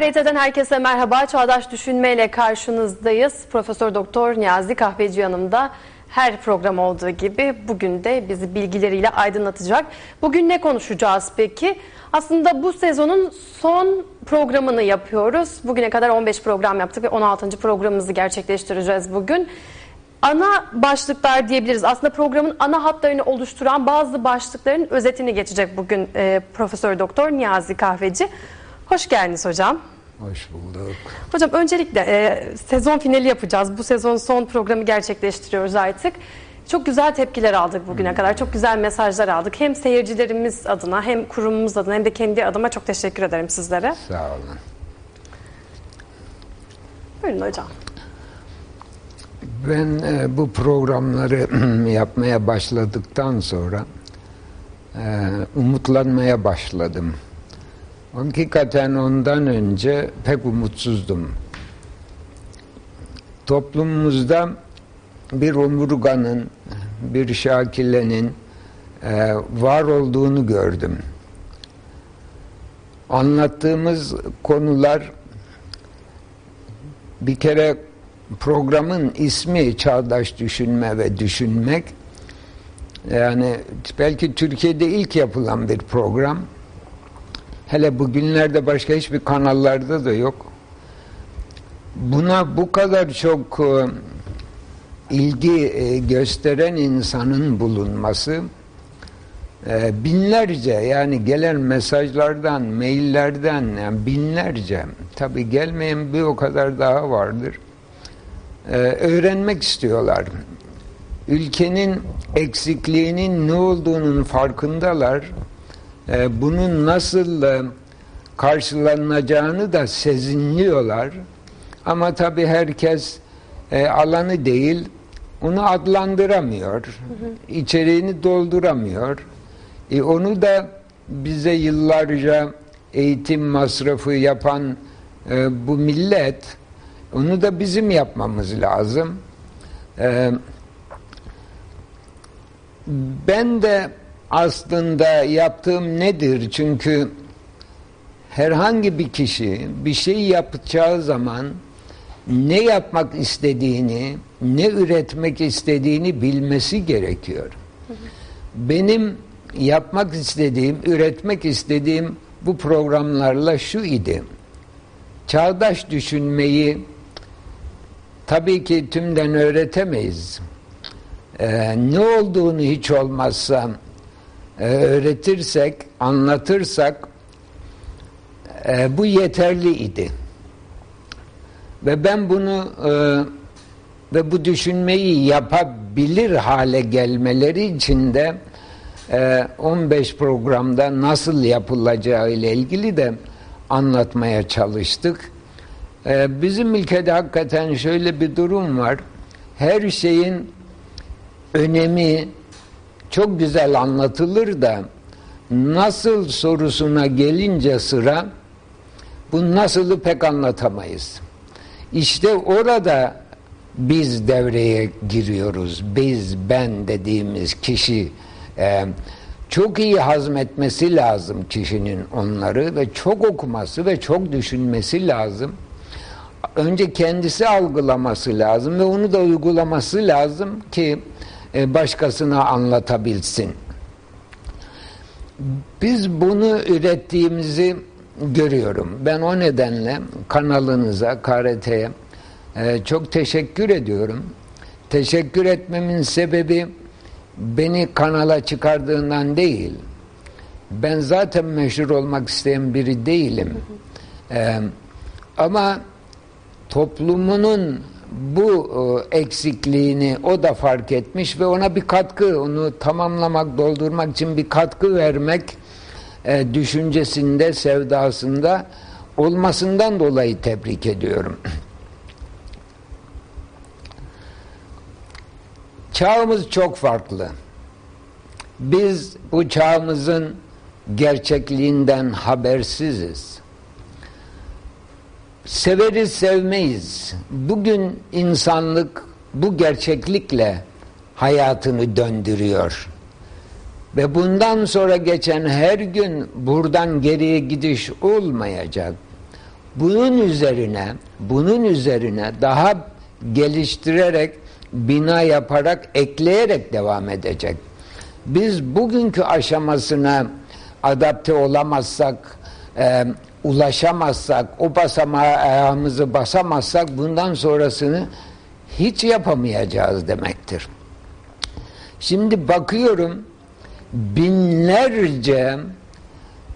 KRT'den herkese merhaba. Çağdaş Düşünme ile karşınızdayız. Profesör Doktor Niyazi Kahveci yanımda. Her program olduğu gibi bugün de bizi bilgileriyle aydınlatacak. Bugün ne konuşacağız peki? Aslında bu sezonun son programını yapıyoruz. Bugüne kadar 15 program yaptık ve 16. programımızı gerçekleştireceğiz bugün. Ana başlıklar diyebiliriz. Aslında programın ana hatlarını oluşturan bazı başlıkların özetini geçecek bugün e, Profesör Doktor Niyazi Kahveci. Hoş geldiniz hocam. Hoş bulduk. Hocam öncelikle e, sezon finali yapacağız. Bu sezon son programı gerçekleştiriyoruz artık. Çok güzel tepkiler aldık bugüne hmm. kadar. Çok güzel mesajlar aldık. Hem seyircilerimiz adına hem kurumumuz adına hem de kendi adıma çok teşekkür ederim sizlere. Sağ olun. Buyurun hocam. Ben e, bu programları yapmaya başladıktan sonra e, umutlanmaya başladım. Hakikaten ondan önce pek umutsuzdum. Toplumumuzda bir omurganın, bir şakilenin e, var olduğunu gördüm. Anlattığımız konular bir kere programın ismi Çağdaş Düşünme ve Düşünmek. Yani belki Türkiye'de ilk yapılan bir program. Hele bugünlerde başka hiçbir kanallarda da yok. Buna bu kadar çok e, ilgi e, gösteren insanın bulunması e, binlerce yani gelen mesajlardan, maillerden yani binlerce tabi gelmeyen bir o kadar daha vardır. Öğrenmek istiyorlar. Ülkenin eksikliğinin ne olduğunun farkındalar e, bunun nasıl e, karşılanacağını da sezinliyorlar. Ama tabi herkes e, alanı değil, onu adlandıramıyor, hı hı. içeriğini dolduramıyor. E, onu da bize yıllarca eğitim masrafı yapan e, bu millet, onu da bizim yapmamız lazım. E, ben de aslında yaptığım nedir? Çünkü herhangi bir kişi bir şey yapacağı zaman ne yapmak istediğini, ne üretmek istediğini bilmesi gerekiyor. Benim yapmak istediğim, üretmek istediğim bu programlarla şu idi. Çağdaş düşünmeyi tabii ki tümden öğretemeyiz. Ee, ne olduğunu hiç olmazsa e, öğretirsek, anlatırsak e, bu yeterli idi. Ve ben bunu e, ve bu düşünmeyi yapabilir hale gelmeleri için de e, 15 programda nasıl yapılacağı ile ilgili de anlatmaya çalıştık. E, bizim ülkede hakikaten şöyle bir durum var. Her şeyin önemi çok güzel anlatılır da nasıl sorusuna gelince sıra bu nasılı pek anlatamayız. İşte orada biz devreye giriyoruz. Biz, ben dediğimiz kişi e, çok iyi hazmetmesi lazım kişinin onları ve çok okuması ve çok düşünmesi lazım. Önce kendisi algılaması lazım ve onu da uygulaması lazım ki başkasına anlatabilsin. Biz bunu ürettiğimizi görüyorum. Ben o nedenle kanalınıza, KRT'ye e, çok teşekkür ediyorum. Teşekkür etmemin sebebi beni kanala çıkardığından değil. Ben zaten meşhur olmak isteyen biri değilim. Ee, ama toplumunun bu e, eksikliğini o da fark etmiş ve ona bir katkı, onu tamamlamak, doldurmak için bir katkı vermek e, düşüncesinde, sevdasında olmasından dolayı tebrik ediyorum. Çağımız çok farklı. Biz bu çağımızın gerçekliğinden habersiziz severiz sevmeyiz. Bugün insanlık bu gerçeklikle hayatını döndürüyor. Ve bundan sonra geçen her gün buradan geriye gidiş olmayacak. Bunun üzerine, bunun üzerine daha geliştirerek, bina yaparak, ekleyerek devam edecek. Biz bugünkü aşamasına adapte olamazsak, e, ulaşamazsak, o basamağa ayağımızı basamazsak bundan sonrasını hiç yapamayacağız demektir. Şimdi bakıyorum binlerce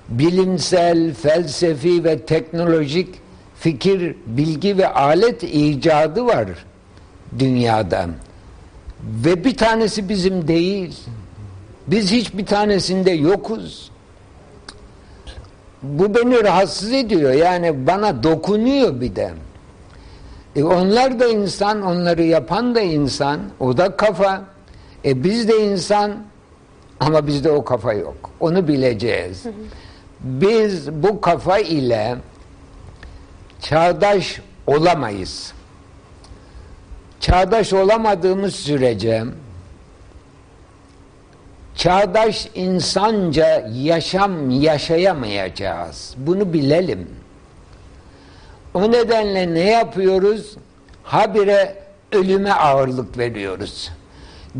bilimsel, felsefi ve teknolojik fikir, bilgi ve alet icadı var dünyada. Ve bir tanesi bizim değil. Biz hiçbir tanesinde yokuz. Bu beni rahatsız ediyor. Yani bana dokunuyor bir de. E onlar da insan, onları yapan da insan. O da kafa. E biz de insan ama bizde o kafa yok. Onu bileceğiz. Biz bu kafa ile çağdaş olamayız. Çağdaş olamadığımız sürece çağdaş insanca yaşam yaşayamayacağız. Bunu bilelim. O nedenle ne yapıyoruz? Habire ölüme ağırlık veriyoruz.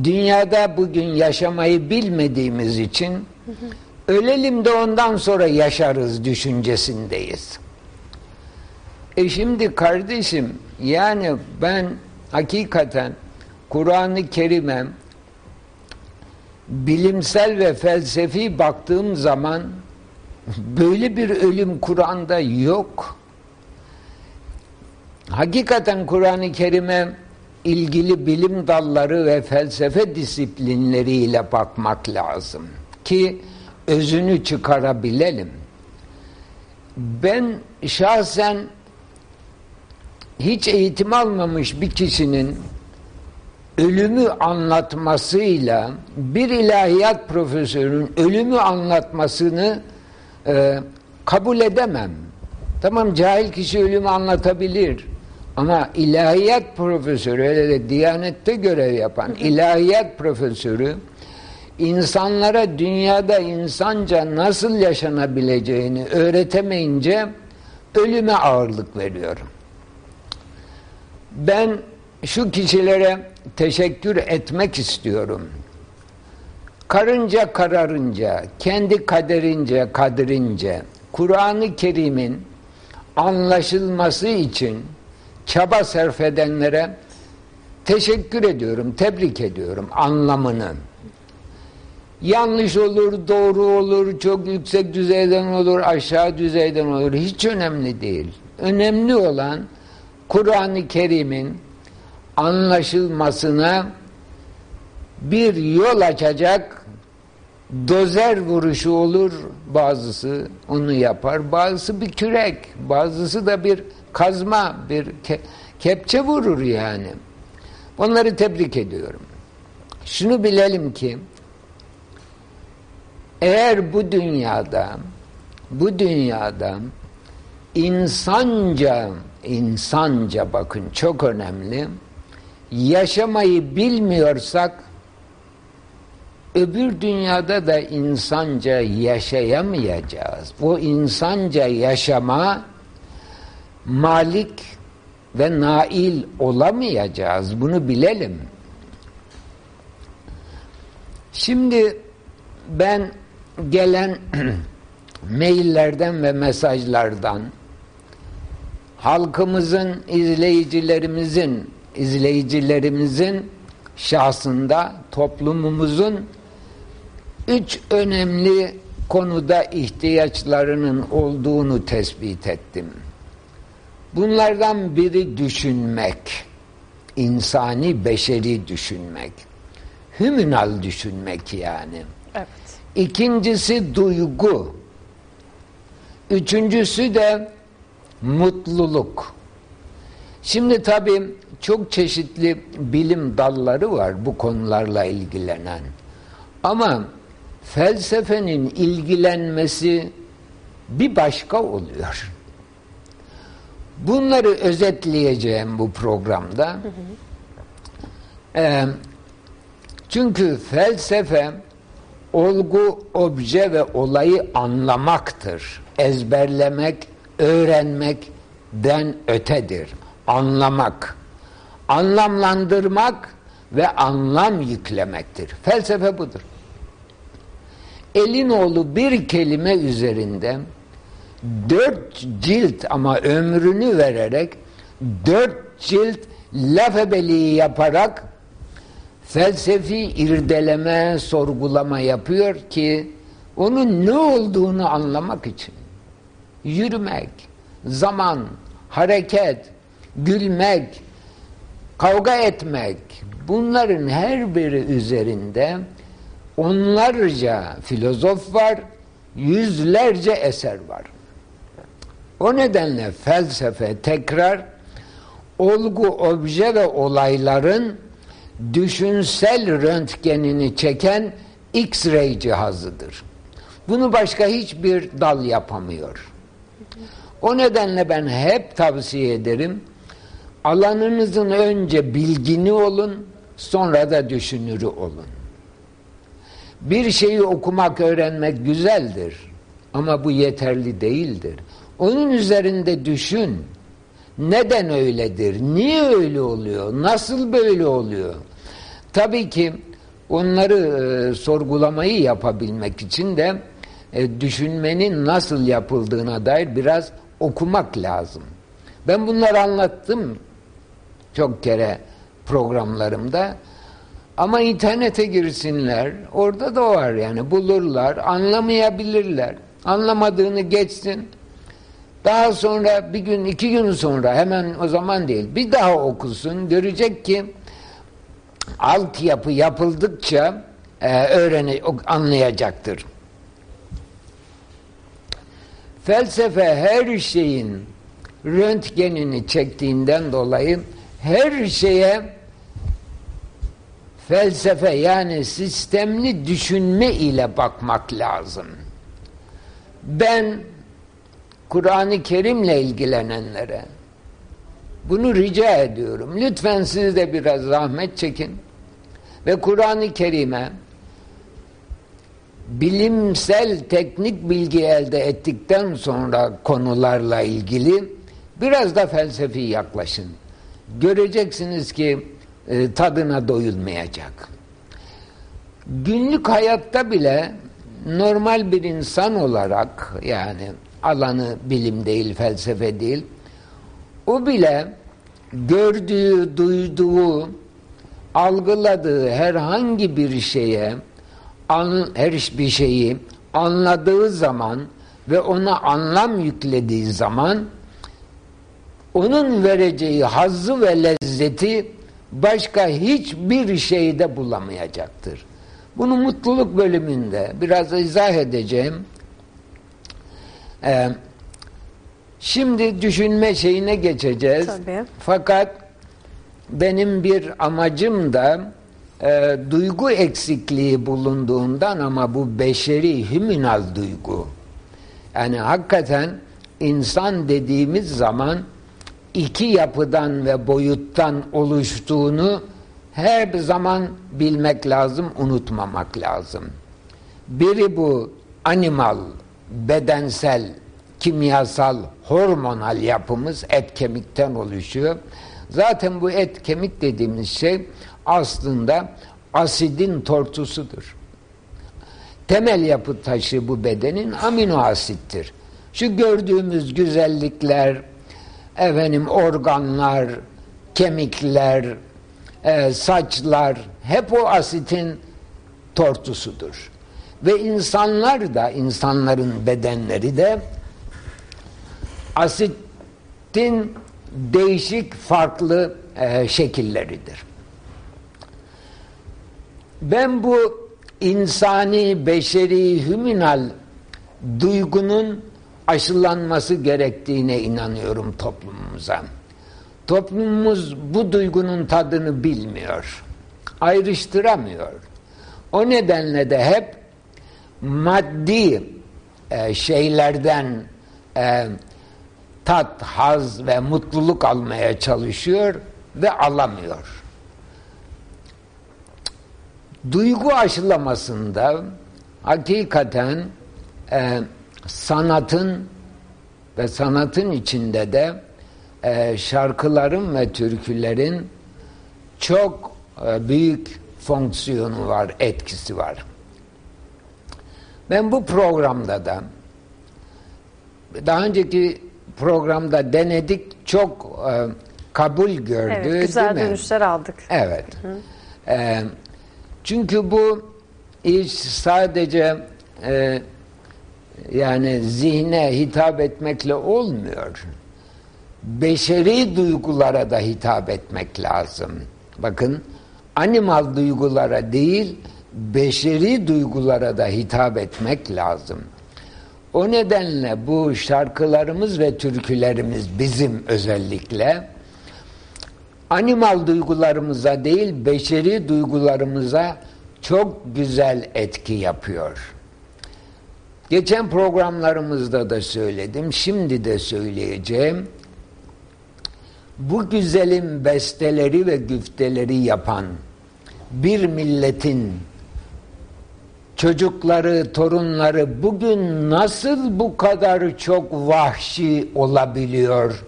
Dünyada bugün yaşamayı bilmediğimiz için ölelim de ondan sonra yaşarız düşüncesindeyiz. E şimdi kardeşim yani ben hakikaten Kur'an-ı Kerim'e bilimsel ve felsefi baktığım zaman böyle bir ölüm Kur'an'da yok. Hakikaten Kur'an-ı Kerim'e ilgili bilim dalları ve felsefe disiplinleriyle bakmak lazım ki özünü çıkarabilelim. Ben şahsen hiç eğitim almamış bir kişinin ölümü anlatmasıyla bir ilahiyat profesörünün ölümü anlatmasını e, kabul edemem. Tamam cahil kişi ölümü anlatabilir. Ama ilahiyat profesörü, hele de Diyanet'te görev yapan ilahiyat profesörü insanlara dünyada insanca nasıl yaşanabileceğini öğretemeyince ölüme ağırlık veriyorum. Ben şu kişilere teşekkür etmek istiyorum. Karınca kararınca, kendi kaderince kadirince Kur'an-ı Kerim'in anlaşılması için çaba sarf edenlere teşekkür ediyorum, tebrik ediyorum anlamını. Yanlış olur, doğru olur, çok yüksek düzeyden olur, aşağı düzeyden olur. Hiç önemli değil. Önemli olan Kur'an-ı Kerim'in anlaşılmasına bir yol açacak dozer vuruşu olur. Bazısı onu yapar bazısı bir kürek bazısı da bir kazma bir ke kepçe vurur yani. Onları tebrik ediyorum. Şunu bilelim ki eğer bu dünyada bu dünyada insanca insanca bakın çok önemli yaşamayı bilmiyorsak öbür dünyada da insanca yaşayamayacağız. Bu insanca yaşama malik ve nail olamayacağız. Bunu bilelim. Şimdi ben gelen maillerden ve mesajlardan halkımızın, izleyicilerimizin izleyicilerimizin şahsında toplumumuzun üç önemli konuda ihtiyaçlarının olduğunu tespit ettim. Bunlardan biri düşünmek, insani, beşeri düşünmek, hümünal düşünmek yani. Evet. İkincisi duygu, üçüncüsü de mutluluk. Şimdi tabii çok çeşitli bilim dalları var bu konularla ilgilenen. Ama felsefenin ilgilenmesi bir başka oluyor. Bunları özetleyeceğim bu programda. Hı hı. Ee, çünkü felsefe olgu, obje ve olayı anlamaktır. Ezberlemek, öğrenmek, den ötedir. Anlamak, anlamlandırmak ve anlam yüklemektir. Felsefe budur. Elinoğlu bir kelime üzerinde dört cilt ama ömrünü vererek dört cilt laf yaparak felsefi irdeleme, sorgulama yapıyor ki onun ne olduğunu anlamak için. Yürümek, zaman, hareket, gülmek, kavga etmek bunların her biri üzerinde onlarca filozof var, yüzlerce eser var. O nedenle felsefe tekrar olgu, obje ve olayların düşünsel röntgenini çeken X-ray cihazıdır. Bunu başka hiçbir dal yapamıyor. O nedenle ben hep tavsiye ederim. Alanınızın önce bilgini olun, sonra da düşünürü olun. Bir şeyi okumak, öğrenmek güzeldir. Ama bu yeterli değildir. Onun üzerinde düşün. Neden öyledir? Niye öyle oluyor? Nasıl böyle oluyor? Tabii ki onları e, sorgulamayı yapabilmek için de e, düşünmenin nasıl yapıldığına dair biraz okumak lazım. Ben bunları anlattım çok kere programlarımda. Ama internete girsinler, orada da var yani bulurlar, anlamayabilirler. Anlamadığını geçsin. Daha sonra bir gün, iki gün sonra hemen o zaman değil, bir daha okusun, görecek ki altyapı yapıldıkça e, öğrene, anlayacaktır. Felsefe her şeyin röntgenini çektiğinden dolayı her şeye felsefe yani sistemli düşünme ile bakmak lazım. Ben Kur'an-ı Kerim'le ilgilenenlere bunu rica ediyorum. Lütfen siz de biraz zahmet çekin ve Kur'an-ı Kerim'e bilimsel teknik bilgi elde ettikten sonra konularla ilgili biraz da felsefi yaklaşın. Göreceksiniz ki e, tadına doyulmayacak. Günlük hayatta bile normal bir insan olarak yani alanı bilim değil, felsefe değil, o bile gördüğü, duyduğu, algıladığı herhangi bir şeye an, her bir şeyi anladığı zaman ve ona anlam yüklediği zaman onun vereceği hazzı ve lezzeti başka hiçbir şeyde bulamayacaktır. Bunu mutluluk bölümünde biraz izah edeceğim. Ee, şimdi düşünme şeyine geçeceğiz. Tabii. Fakat benim bir amacım da e, duygu eksikliği bulunduğundan ama bu beşeri hüminal duygu. Yani hakikaten insan dediğimiz zaman iki yapıdan ve boyuttan oluştuğunu her zaman bilmek lazım, unutmamak lazım. Biri bu animal, bedensel, kimyasal, hormonal yapımız et kemikten oluşuyor. Zaten bu et kemik dediğimiz şey aslında asidin tortusudur. Temel yapı taşı bu bedenin amino asittir. Şu gördüğümüz güzellikler, efendim organlar, kemikler, e, saçlar hep o asitin tortusudur. Ve insanlar da, insanların bedenleri de asitin değişik farklı e, şekilleridir. Ben bu insani, beşeri, hüminal duygunun aşılanması gerektiğine inanıyorum toplumumuza. Toplumumuz bu duygunun tadını bilmiyor. Ayrıştıramıyor. O nedenle de hep maddi e, şeylerden e, tat, haz ve mutluluk almaya çalışıyor ve alamıyor. Duygu aşılamasında hakikaten e, sanatın ve sanatın içinde de e, şarkıların ve türkülerin çok e, büyük fonksiyonu var, etkisi var. Ben bu programda da daha önceki programda denedik çok e, kabul gördü. Evet, güzel değil mi? dönüşler aldık. Evet. E, çünkü bu iş sadece e, yani zihne hitap etmekle olmuyor. Beşeri duygulara da hitap etmek lazım. Bakın animal duygulara değil beşeri duygulara da hitap etmek lazım. O nedenle bu şarkılarımız ve türkülerimiz bizim özellikle animal duygularımıza değil beşeri duygularımıza çok güzel etki yapıyor. Geçen programlarımızda da söyledim, şimdi de söyleyeceğim. Bu güzelim besteleri ve güfteleri yapan bir milletin çocukları, torunları bugün nasıl bu kadar çok vahşi olabiliyor?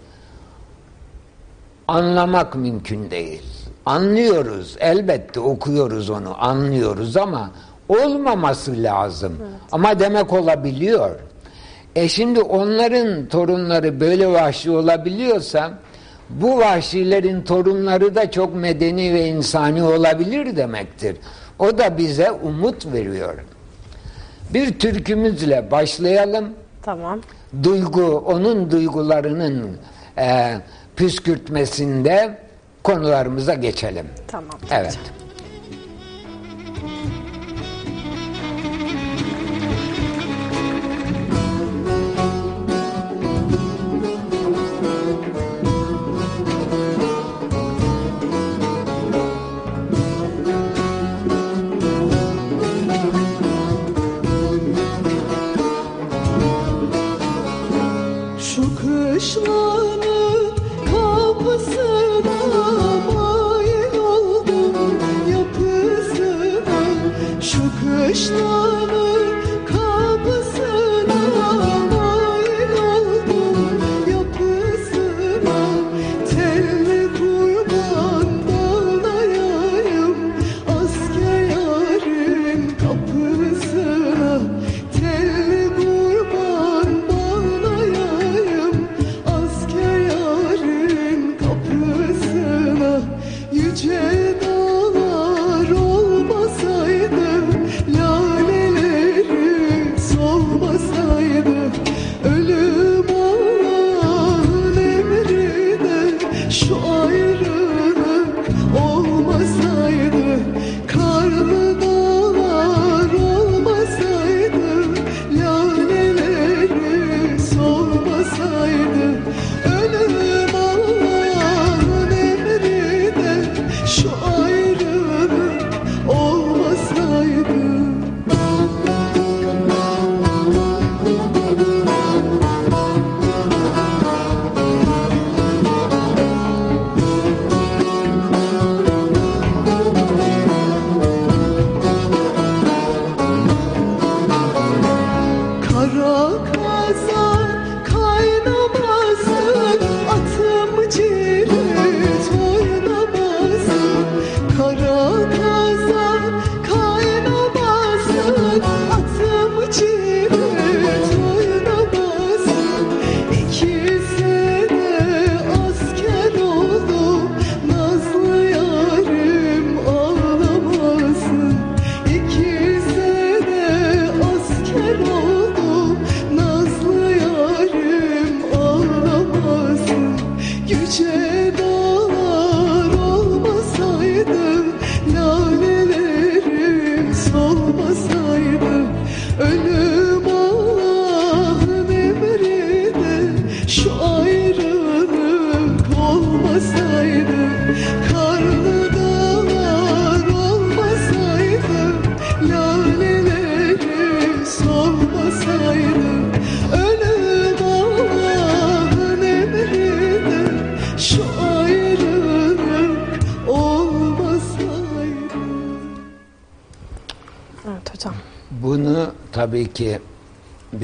Anlamak mümkün değil. Anlıyoruz, elbette okuyoruz onu, anlıyoruz ama olmaması lazım. Evet. Ama demek olabiliyor. E şimdi onların torunları böyle vahşi olabiliyorsa bu vahşilerin torunları da çok medeni ve insani olabilir demektir. O da bize umut veriyor. Bir türkümüzle başlayalım. Tamam. Duygu, onun duygularının e, püskürtmesinde konularımıza geçelim. Tamam. Evet. Şu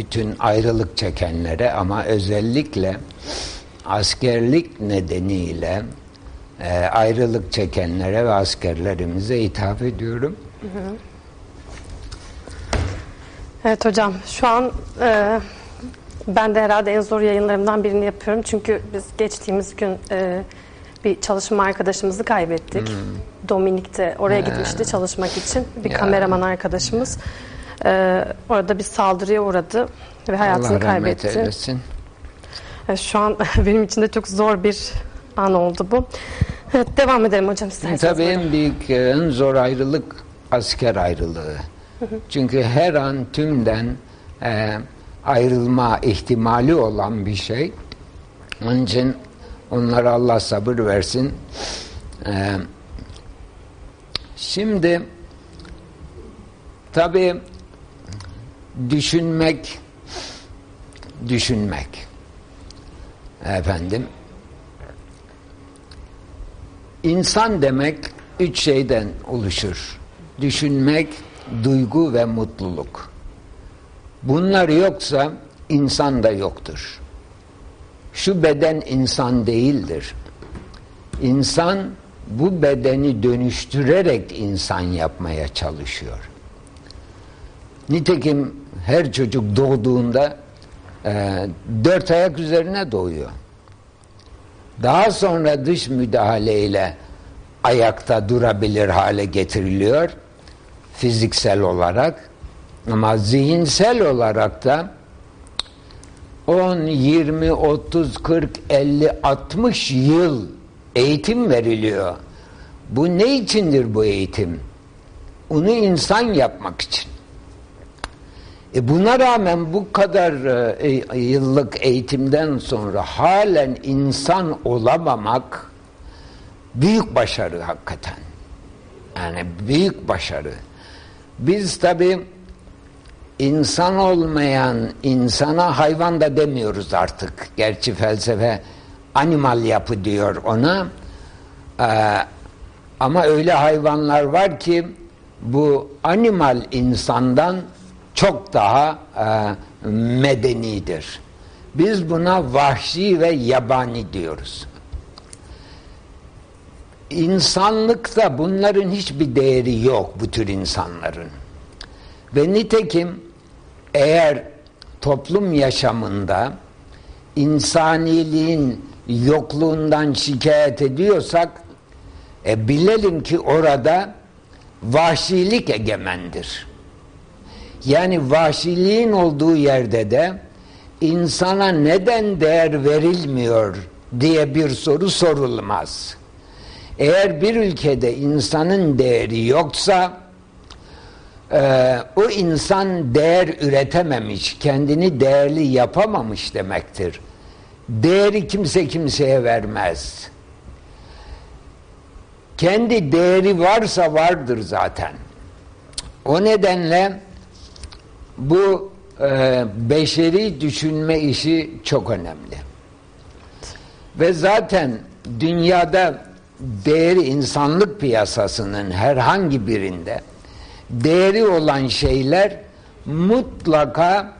bütün ayrılık çekenlere ama özellikle askerlik nedeniyle e, ayrılık çekenlere ve askerlerimize hitap ediyorum. Evet hocam şu an e, ben de herhalde en zor yayınlarımdan birini yapıyorum. Çünkü biz geçtiğimiz gün e, bir çalışma arkadaşımızı kaybettik. Dominik de oraya gitmişti çalışmak için. Bir Ya. kameraman arkadaşımız. E, orada bir saldırıya uğradı ve hayatını Allah rahmet kaybetti. eylesin. E, şu an benim için de çok zor bir an oldu bu. Evet, devam edelim hocam isterseniz. Tabii en büyük, en zor ayrılık asker ayrılığı. Çünkü her an tümden e, ayrılma ihtimali olan bir şey. Onun için onlara Allah sabır versin. E, şimdi tabii düşünmek düşünmek efendim İnsan demek üç şeyden oluşur. Düşünmek, duygu ve mutluluk. Bunlar yoksa insan da yoktur. Şu beden insan değildir. İnsan bu bedeni dönüştürerek insan yapmaya çalışıyor. Nitekim her çocuk doğduğunda e, dört ayak üzerine doğuyor. Daha sonra dış müdahaleyle ayakta durabilir hale getiriliyor fiziksel olarak ama zihinsel olarak da 10, 20, 30, 40, 50, 60 yıl eğitim veriliyor. Bu ne içindir bu eğitim? Onu insan yapmak için. E buna rağmen bu kadar e, yıllık eğitimden sonra halen insan olamamak büyük başarı hakikaten. Yani büyük başarı. Biz tabi insan olmayan insana hayvan da demiyoruz artık. Gerçi felsefe animal yapı diyor ona. Ee, ama öyle hayvanlar var ki bu animal insandan çok daha e, medenidir. Biz buna vahşi ve yabani diyoruz. İnsanlıkta bunların hiçbir değeri yok bu tür insanların. Ve nitekim eğer toplum yaşamında insaniliğin yokluğundan şikayet ediyorsak e, bilelim ki orada vahşilik egemendir. Yani vahşiliğin olduğu yerde de insana neden değer verilmiyor diye bir soru sorulmaz. Eğer bir ülkede insanın değeri yoksa e, o insan değer üretememiş, kendini değerli yapamamış demektir. Değeri kimse kimseye vermez. Kendi değeri varsa vardır zaten. O nedenle bu e, beşeri düşünme işi çok önemli. Ve zaten dünyada değeri insanlık piyasasının herhangi birinde değeri olan şeyler mutlaka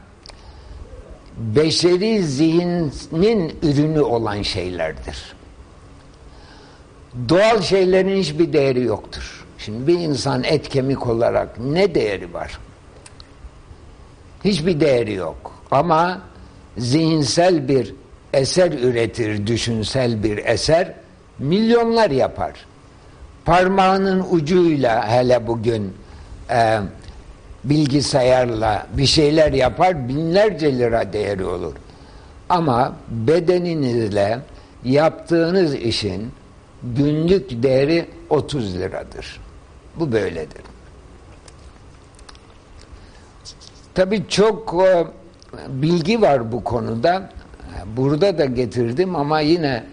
beşeri zihnin ürünü olan şeylerdir. Doğal şeylerin hiçbir değeri yoktur. Şimdi bir insan et kemik olarak ne değeri var? Hiçbir değeri yok. Ama zihinsel bir eser üretir, düşünsel bir eser milyonlar yapar. Parmağının ucuyla hele bugün e, bilgisayarla bir şeyler yapar binlerce lira değeri olur. Ama bedeninizle yaptığınız işin günlük değeri 30 liradır. Bu böyledir. Tabii çok e, bilgi var bu konuda. Burada da getirdim ama yine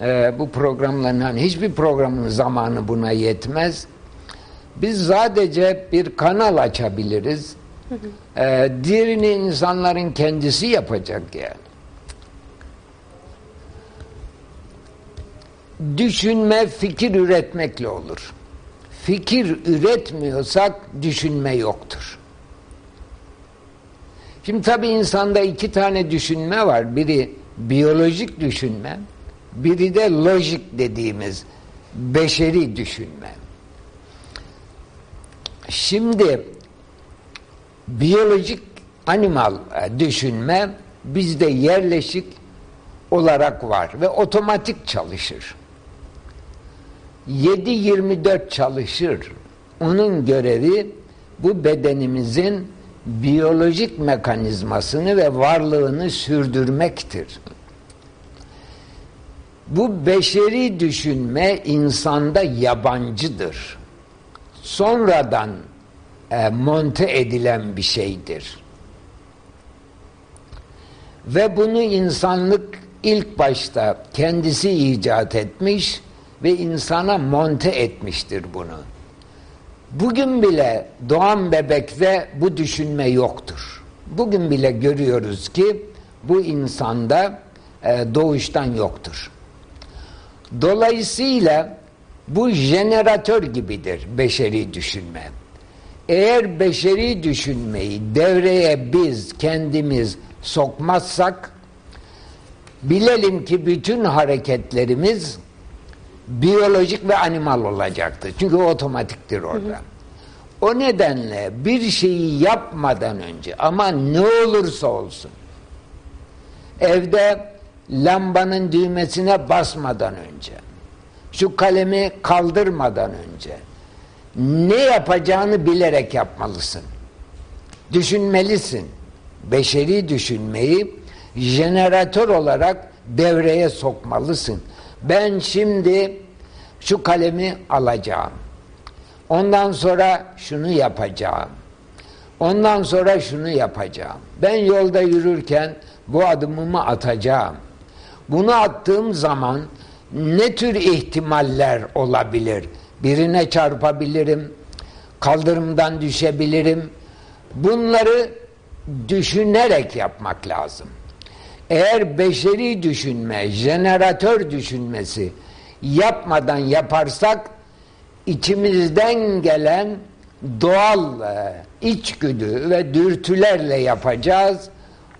e, bu programların hani hiçbir programın zamanı buna yetmez. Biz sadece bir kanal açabiliriz. E, diğerini insanların kendisi yapacak yani. Düşünme, fikir üretmekle olur. Fikir üretmiyorsak düşünme yoktur. Şimdi tabii insanda iki tane düşünme var. Biri biyolojik düşünme, biri de lojik dediğimiz beşeri düşünme. Şimdi biyolojik animal e, düşünme bizde yerleşik olarak var ve otomatik çalışır. 7-24 çalışır. Onun görevi bu bedenimizin biyolojik mekanizmasını ve varlığını sürdürmektir. Bu beşeri düşünme insanda yabancıdır. Sonradan e, monte edilen bir şeydir. Ve bunu insanlık ilk başta kendisi icat etmiş ve insana monte etmiştir bunu. Bugün bile doğan bebekte bu düşünme yoktur. Bugün bile görüyoruz ki bu insanda e, doğuştan yoktur. Dolayısıyla bu jeneratör gibidir beşeri düşünme. Eğer beşeri düşünmeyi devreye biz kendimiz sokmazsak bilelim ki bütün hareketlerimiz biyolojik ve animal olacaktır. Çünkü o otomatiktir orada. Hı hı. O nedenle bir şeyi yapmadan önce ama ne olursa olsun evde lambanın düğmesine basmadan önce şu kalemi kaldırmadan önce ne yapacağını bilerek yapmalısın. Düşünmelisin. Beşeri düşünmeyi jeneratör olarak devreye sokmalısın. Ben şimdi şu kalemi alacağım. Ondan sonra şunu yapacağım. Ondan sonra şunu yapacağım. Ben yolda yürürken bu adımımı atacağım. Bunu attığım zaman ne tür ihtimaller olabilir? Birine çarpabilirim, kaldırımdan düşebilirim. Bunları düşünerek yapmak lazım. Eğer beşeri düşünme, jeneratör düşünmesi yapmadan yaparsak içimizden gelen doğal e, içgüdü ve dürtülerle yapacağız.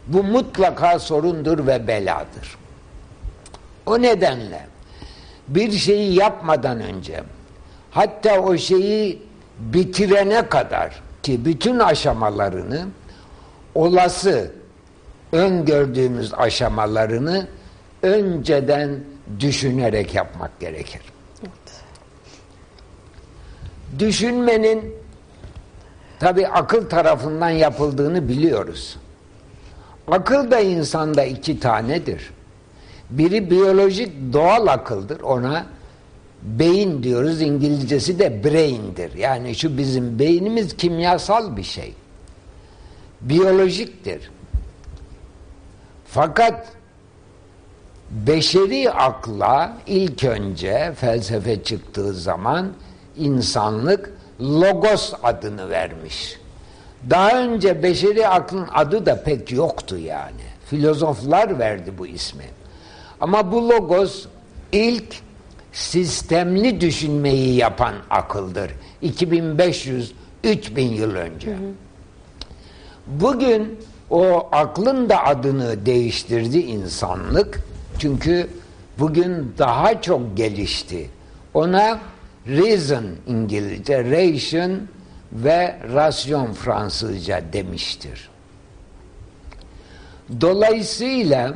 Bu mutlaka sorundur ve beladır. O nedenle bir şeyi yapmadan önce hatta o şeyi bitirene kadar ki bütün aşamalarını olası öngördüğümüz aşamalarını önceden düşünerek yapmak gerekir. Evet. Düşünmenin tabi akıl tarafından yapıldığını biliyoruz. Akıl da insanda iki tanedir. Biri biyolojik doğal akıldır. Ona beyin diyoruz. İngilizcesi de brain'dir. Yani şu bizim beynimiz kimyasal bir şey. Biyolojiktir. Fakat beşeri akla ilk önce felsefe çıktığı zaman insanlık logos adını vermiş. Daha önce beşeri aklın adı da pek yoktu yani. Filozoflar verdi bu ismi. Ama bu logos ilk sistemli düşünmeyi yapan akıldır. 2500-3000 yıl önce. Hı hı. Bugün o aklın da adını değiştirdi insanlık. Çünkü bugün daha çok gelişti. Ona reason İngilizce, ration ve rasyon Fransızca demiştir. Dolayısıyla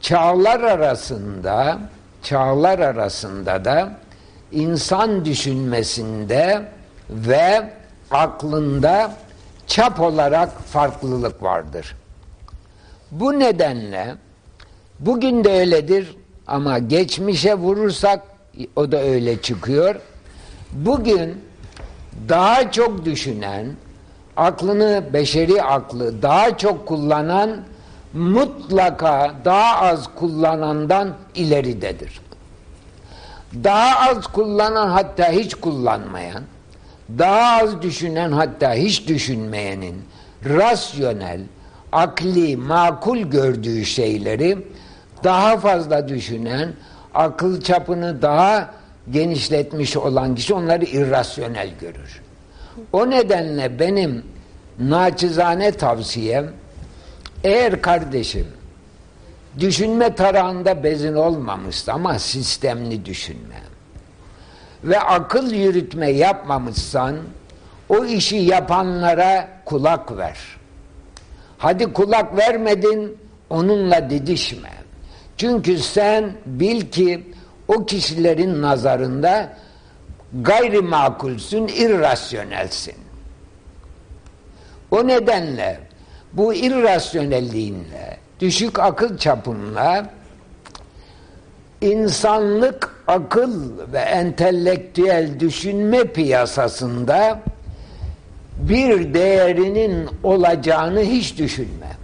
çağlar arasında çağlar arasında da insan düşünmesinde ve aklında çap olarak farklılık vardır. Bu nedenle bugün de öyledir ama geçmişe vurursak o da öyle çıkıyor. Bugün daha çok düşünen, aklını, beşeri aklı daha çok kullanan mutlaka daha az kullanandan ileridedir. Daha az kullanan hatta hiç kullanmayan daha az düşünen hatta hiç düşünmeyenin rasyonel, akli, makul gördüğü şeyleri daha fazla düşünen, akıl çapını daha genişletmiş olan kişi onları irrasyonel görür. O nedenle benim naçizane tavsiyem eğer kardeşim düşünme tarağında bezin olmamışsa ama sistemli düşünme ve akıl yürütme yapmamışsan o işi yapanlara kulak ver. Hadi kulak vermedin onunla didişme. Çünkü sen bil ki o kişilerin nazarında gayrimakulsün, irrasyonelsin. O nedenle bu irrasyonelliğinle, düşük akıl çapınla insanlık akıl ve entelektüel düşünme piyasasında bir değerinin olacağını hiç düşünme.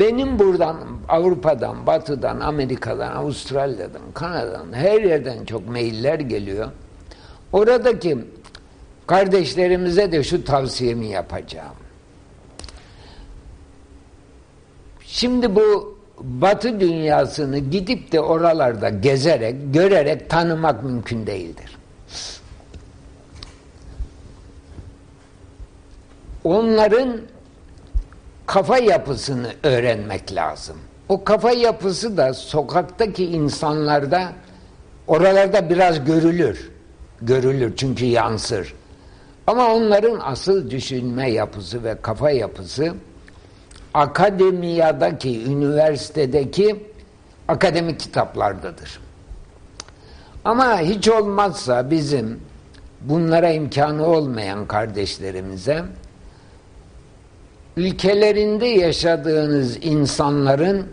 Benim buradan Avrupa'dan, Batı'dan, Amerika'dan, Avustralya'dan, Kanada'dan her yerden çok mailler geliyor. Oradaki kardeşlerimize de şu tavsiyemi yapacağım. Şimdi bu Batı dünyasını gidip de oralarda gezerek, görerek tanımak mümkün değildir. Onların kafa yapısını öğrenmek lazım. O kafa yapısı da sokaktaki insanlarda oralarda biraz görülür. Görülür çünkü yansır. Ama onların asıl düşünme yapısı ve kafa yapısı akademiyadaki, üniversitedeki akademik kitaplardadır. Ama hiç olmazsa bizim bunlara imkanı olmayan kardeşlerimize ülkelerinde yaşadığınız insanların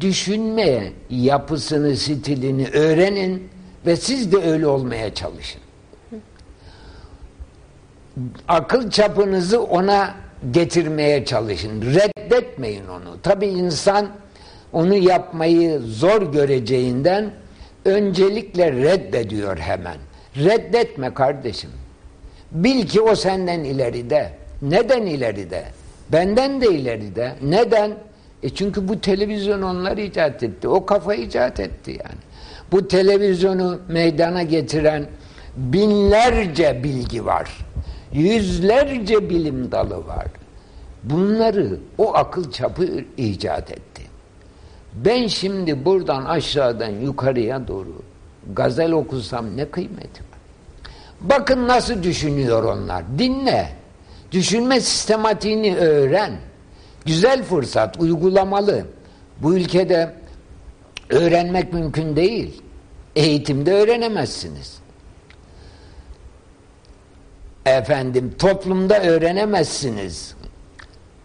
düşünme yapısını, stilini öğrenin ve siz de öyle olmaya çalışın. Akıl çapınızı ona getirmeye çalışın. Reddetmeyin onu. Tabi insan onu yapmayı zor göreceğinden öncelikle reddediyor hemen. Reddetme kardeşim. Bil ki o senden ileride. Neden ileride? Benden de ileride. Neden? E çünkü bu televizyon onlar icat etti. O kafa icat etti yani. Bu televizyonu meydana getiren binlerce bilgi var. Yüzlerce bilim dalı var. Bunları o akıl çapı icat etti. Ben şimdi buradan aşağıdan yukarıya doğru gazel okusam ne kıymeti var? Bakın nasıl düşünüyor onlar. Dinle. Düşünme sistematiğini öğren. Güzel fırsat, uygulamalı. Bu ülkede öğrenmek mümkün değil. Eğitimde öğrenemezsiniz. Efendim toplumda öğrenemezsiniz.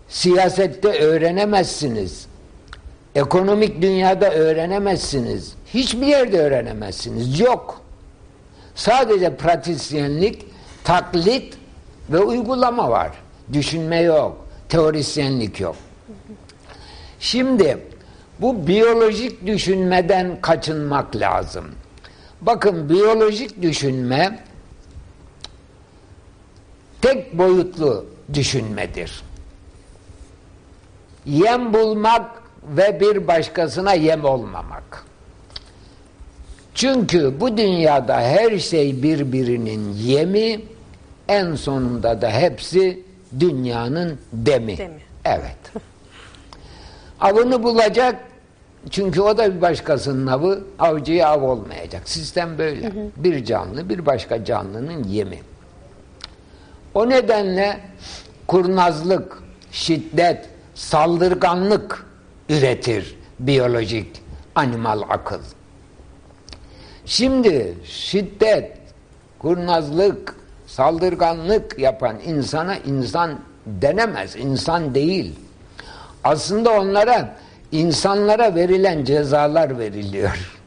Siyasette öğrenemezsiniz. Ekonomik dünyada öğrenemezsiniz. Hiçbir yerde öğrenemezsiniz. Yok. Sadece pratisyenlik, taklit ve uygulama var. Düşünme yok. Teorisyenlik yok. Şimdi bu biyolojik düşünmeden kaçınmak lazım. Bakın biyolojik düşünme tek boyutlu düşünmedir. Yem bulmak ve bir başkasına yem olmamak. Çünkü bu dünyada her şey birbirinin yemi, en sonunda da hepsi dünyanın demi. Demi. Evet. Avını bulacak çünkü o da bir başkasının avı, avcıya av olmayacak. Sistem böyle. Hı hı. Bir canlı bir başka canlının yemi. O nedenle kurnazlık, şiddet, saldırganlık üretir biyolojik animal akıl. Şimdi şiddet, kurnazlık, saldırganlık yapan insana insan denemez, insan değil. Aslında onlara insanlara verilen cezalar veriliyor.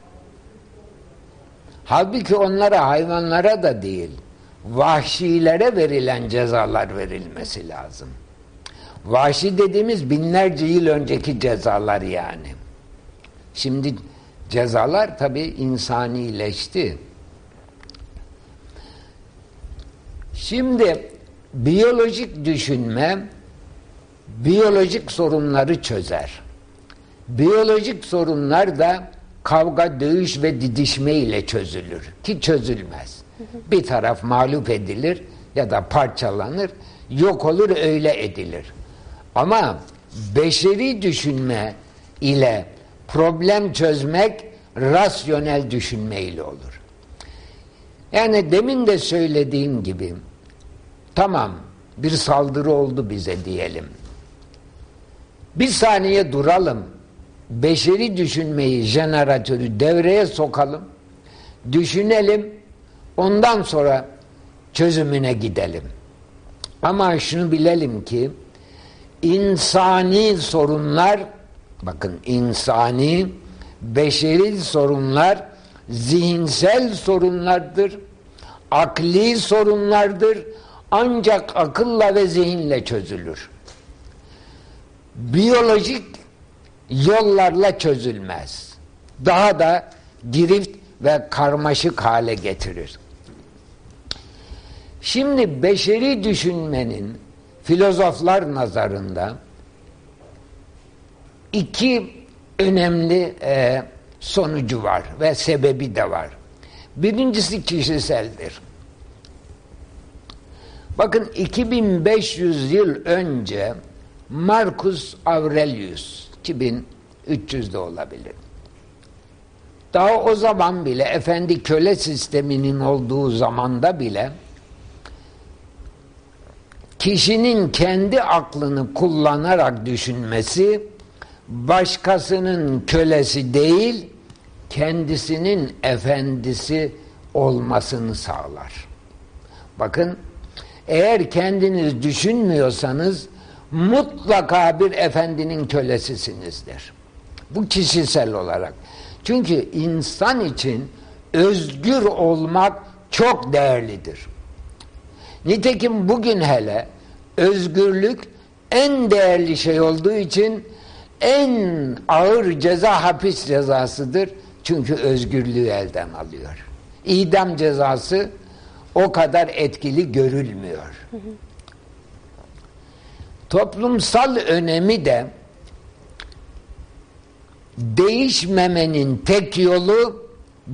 Halbuki onlara hayvanlara da değil, vahşilere verilen cezalar verilmesi lazım. Vahşi dediğimiz binlerce yıl önceki cezalar yani. Şimdi cezalar tabi insanileşti. Şimdi biyolojik düşünme biyolojik sorunları çözer. Biyolojik sorunlar da kavga, dövüş ve didişme ile çözülür ki çözülmez. Bir taraf mağlup edilir ya da parçalanır, yok olur öyle edilir. Ama beşeri düşünme ile problem çözmek rasyonel düşünmeyle olur. Yani demin de söylediğim gibi tamam bir saldırı oldu bize diyelim. Bir saniye duralım. Beşeri düşünmeyi, jeneratörü devreye sokalım. Düşünelim. Ondan sonra çözümüne gidelim. Ama şunu bilelim ki insani sorunlar bakın insani beşeri sorunlar zihinsel sorunlardır. Akli sorunlardır. Ancak akılla ve zihinle çözülür. Biyolojik yollarla çözülmez. Daha da girift ve karmaşık hale getirir. Şimdi beşeri düşünmenin filozoflar nazarında iki önemli e, sonucu var ve sebebi de var. Birincisi kişiseldir. Bakın 2500 yıl önce Marcus Aurelius 2300 de olabilir. Daha o zaman bile efendi köle sisteminin olduğu zamanda bile kişinin kendi aklını kullanarak düşünmesi başkasının kölesi değil kendisinin efendisi olmasını sağlar. Bakın eğer kendiniz düşünmüyorsanız mutlaka bir efendinin kölesisinizdir. Bu kişisel olarak. Çünkü insan için özgür olmak çok değerlidir. Nitekim bugün hele özgürlük en değerli şey olduğu için en ağır ceza hapis cezasıdır. Çünkü özgürlüğü elden alıyor. İdam cezası o kadar etkili görülmüyor. Toplumsal önemi de değişmemenin tek yolu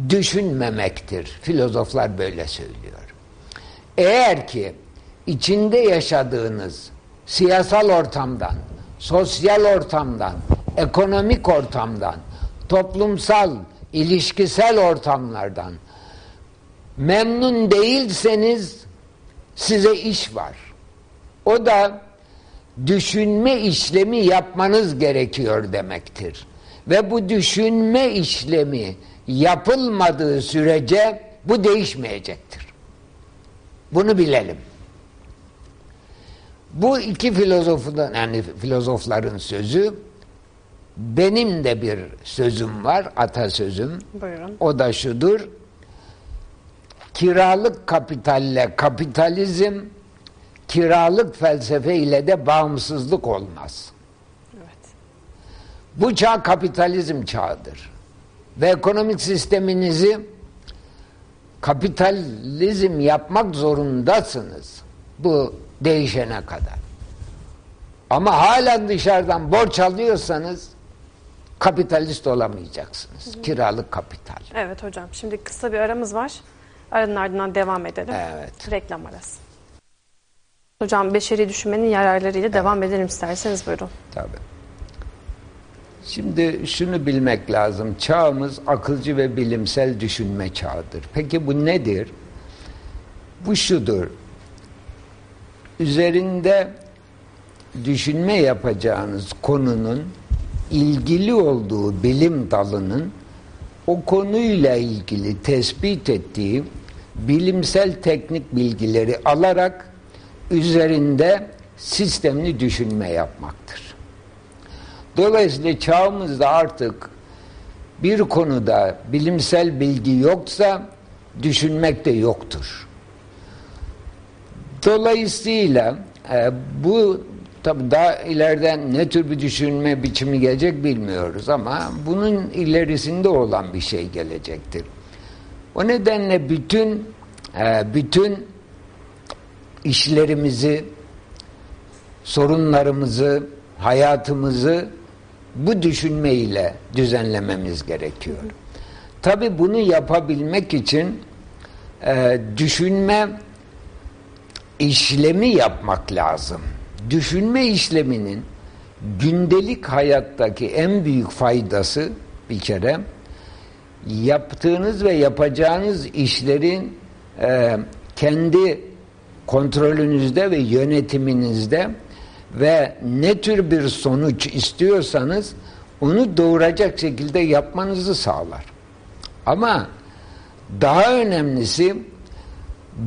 düşünmemektir. Filozoflar böyle söylüyor. Eğer ki içinde yaşadığınız siyasal ortamdan, sosyal ortamdan, ekonomik ortamdan, toplumsal, ilişkisel ortamlardan memnun değilseniz size iş var. O da düşünme işlemi yapmanız gerekiyor demektir. Ve bu düşünme işlemi yapılmadığı sürece bu değişmeyecektir. Bunu bilelim. Bu iki filozofun yani filozofların sözü benim de bir sözüm var, atasözüm. Buyurun. O da şudur. Kiralık kapitalle kapitalizm, kiralık felsefe ile de bağımsızlık olmaz. Evet. Bu çağ kapitalizm çağıdır. Ve ekonomik sisteminizi kapitalizm yapmak zorundasınız. Bu değişene kadar. Ama hala dışarıdan borç alıyorsanız kapitalist olamayacaksınız. Hı hı. Kiralık kapital. Evet hocam. Şimdi kısa bir aramız var. Aranın ardından devam edelim. Evet. Reklam arası. Hocam beşeri düşünmenin yararlarıyla evet. devam edelim isterseniz buyurun. Tabii. Şimdi şunu bilmek lazım. Çağımız akılcı ve bilimsel düşünme çağıdır. Peki bu nedir? Bu şudur. Üzerinde düşünme yapacağınız konunun ilgili olduğu bilim dalının o konuyla ilgili tespit ettiği bilimsel teknik bilgileri alarak üzerinde sistemli düşünme yapmaktır. Dolayısıyla çağımızda artık bir konuda bilimsel bilgi yoksa düşünmek de yoktur. Dolayısıyla e, bu tabi daha ileriden ne tür bir düşünme biçimi gelecek bilmiyoruz ama bunun ilerisinde olan bir şey gelecektir. O nedenle bütün e, bütün işlerimizi, sorunlarımızı, hayatımızı bu düşünmeyle düzenlememiz gerekiyor. Tabi bunu yapabilmek için e, düşünme işlemi yapmak lazım. Düşünme işleminin gündelik hayattaki en büyük faydası bir kere yaptığınız ve yapacağınız işlerin e, kendi kontrolünüzde ve yönetiminizde ve ne tür bir sonuç istiyorsanız onu doğuracak şekilde yapmanızı sağlar. Ama daha önemlisi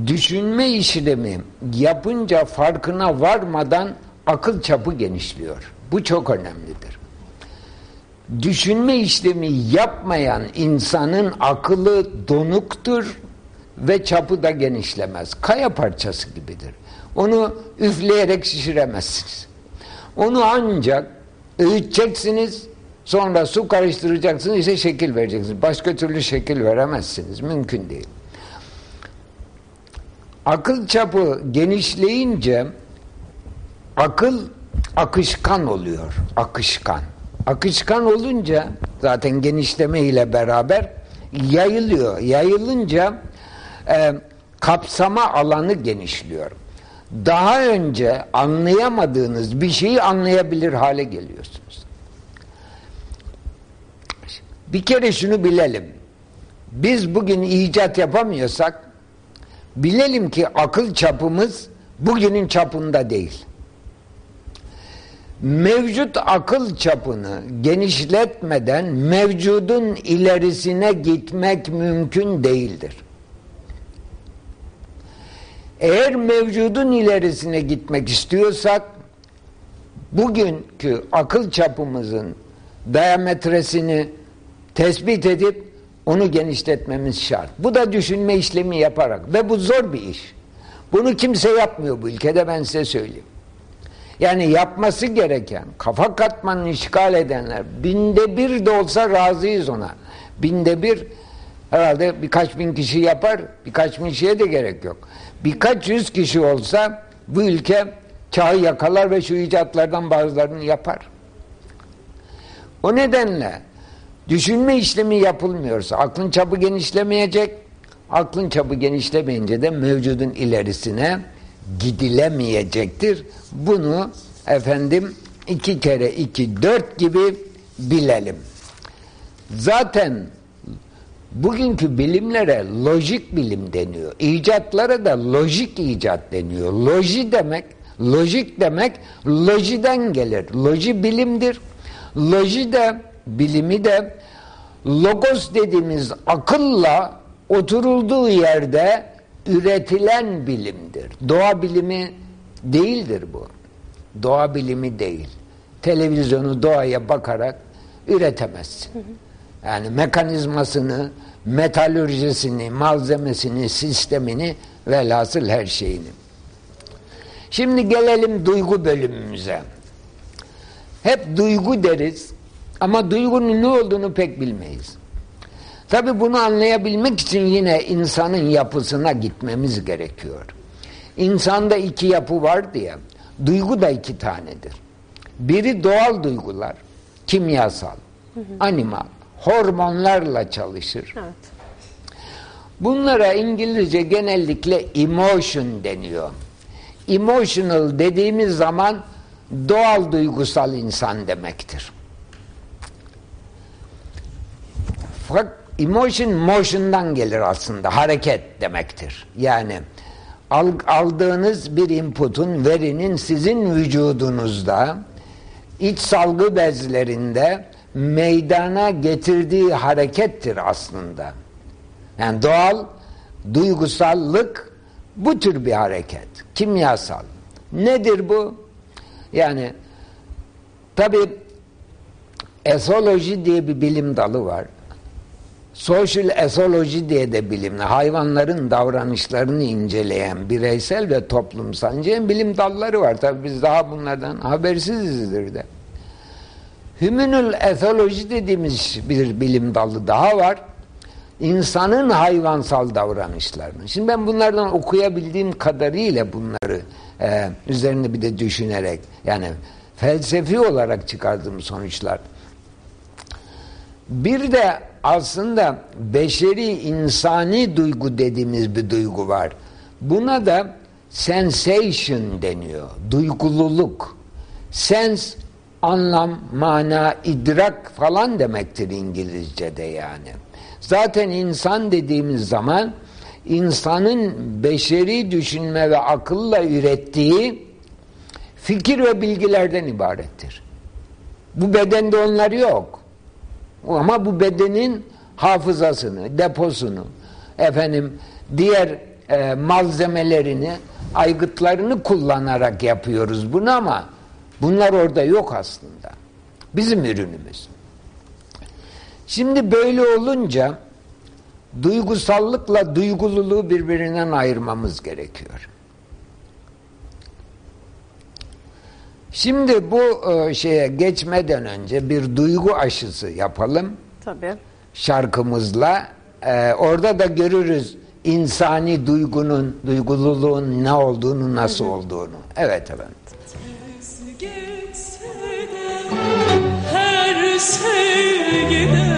düşünme işlemi yapınca farkına varmadan akıl çapı genişliyor. Bu çok önemlidir. Düşünme işlemi yapmayan insanın akıllı donuktur ve çapı da genişlemez. Kaya parçası gibidir. Onu üfleyerek şişiremezsiniz. Onu ancak öğüteceksiniz, sonra su karıştıracaksınız, ise şekil vereceksiniz. Başka türlü şekil veremezsiniz. Mümkün değil. Akıl çapı genişleyince akıl akışkan oluyor. Akışkan. Akışkan olunca zaten genişleme ile beraber yayılıyor. Yayılınca e, kapsama alanı genişliyor. Daha önce anlayamadığınız bir şeyi anlayabilir hale geliyorsunuz. Bir kere şunu bilelim. Biz bugün icat yapamıyorsak bilelim ki akıl çapımız bugünün çapında değil. Mevcut akıl çapını genişletmeden mevcudun ilerisine gitmek mümkün değildir. Eğer mevcudun ilerisine gitmek istiyorsak bugünkü akıl çapımızın diametresini tespit edip onu genişletmemiz şart. Bu da düşünme işlemi yaparak ve bu zor bir iş. Bunu kimse yapmıyor bu ülkede ben size söyleyeyim. Yani yapması gereken kafa katmanını işgal edenler binde bir de olsa razıyız ona. Binde bir herhalde birkaç bin kişi yapar birkaç bin kişiye de gerek yok. Birkaç yüz kişi olsa bu ülke çağı yakalar ve şu icatlardan bazılarını yapar. O nedenle düşünme işlemi yapılmıyorsa aklın çapı genişlemeyecek. Aklın çapı genişlemeyince de mevcudun ilerisine gidilemeyecektir. Bunu efendim iki kere iki dört gibi bilelim. Zaten bugünkü bilimlere lojik bilim deniyor. İcatlara da lojik icat deniyor. Loji demek, lojik demek lojiden gelir. Loji bilimdir. Loji de bilimi de logos dediğimiz akılla oturulduğu yerde üretilen bilimdir. Doğa bilimi değildir bu. Doğa bilimi değil. Televizyonu doğaya bakarak üretemezsin. Yani mekanizmasını, metalürjisini, malzemesini, sistemini velhasıl her şeyini. Şimdi gelelim duygu bölümümüze. Hep duygu deriz ama duygunun ne olduğunu pek bilmeyiz. Tabi bunu anlayabilmek için yine insanın yapısına gitmemiz gerekiyor. İnsanda iki yapı var diye, duygu da iki tanedir. Biri doğal duygular, kimyasal, hı hı. animal, hormonlarla çalışır. Evet. Bunlara İngilizce genellikle emotion deniyor. Emotional dediğimiz zaman doğal duygusal insan demektir. Fakat emotion motion'dan gelir aslında. Hareket demektir. Yani aldığınız bir inputun, verinin sizin vücudunuzda iç salgı bezlerinde meydana getirdiği harekettir aslında. Yani doğal duygusallık bu tür bir hareket. Kimyasal. Nedir bu? Yani tabi esoloji diye bir bilim dalı var. Social esoloji diye de bilimle hayvanların davranışlarını inceleyen bireysel ve toplumsal bilim dalları var. Tabi biz daha bunlardan habersizizdir de. Hümünül etoloji dediğimiz bir bilim dalı daha var. İnsanın hayvansal davranışlarını. Şimdi ben bunlardan okuyabildiğim kadarıyla bunları e, üzerine bir de düşünerek yani felsefi olarak çıkardığım sonuçlar. Bir de aslında beşeri insani duygu dediğimiz bir duygu var. Buna da sensation deniyor. Duygululuk. Sens anlam, mana, idrak falan demektir İngilizce'de yani. Zaten insan dediğimiz zaman insanın beşeri düşünme ve akılla ürettiği fikir ve bilgilerden ibarettir. Bu bedende onlar yok. Ama bu bedenin hafızasını, deposunu, efendim diğer e, malzemelerini, aygıtlarını kullanarak yapıyoruz bunu ama bunlar orada yok aslında. Bizim ürünümüz. Şimdi böyle olunca duygusallıkla duygululuğu birbirinden ayırmamız gerekiyor. Şimdi bu e, şeye geçmeden önce bir duygu aşısı yapalım Tabii. şarkımızla. E, orada da görürüz insani duygunun, duygululuğun ne olduğunu, nasıl olduğunu. Evet efendim. Her sevginin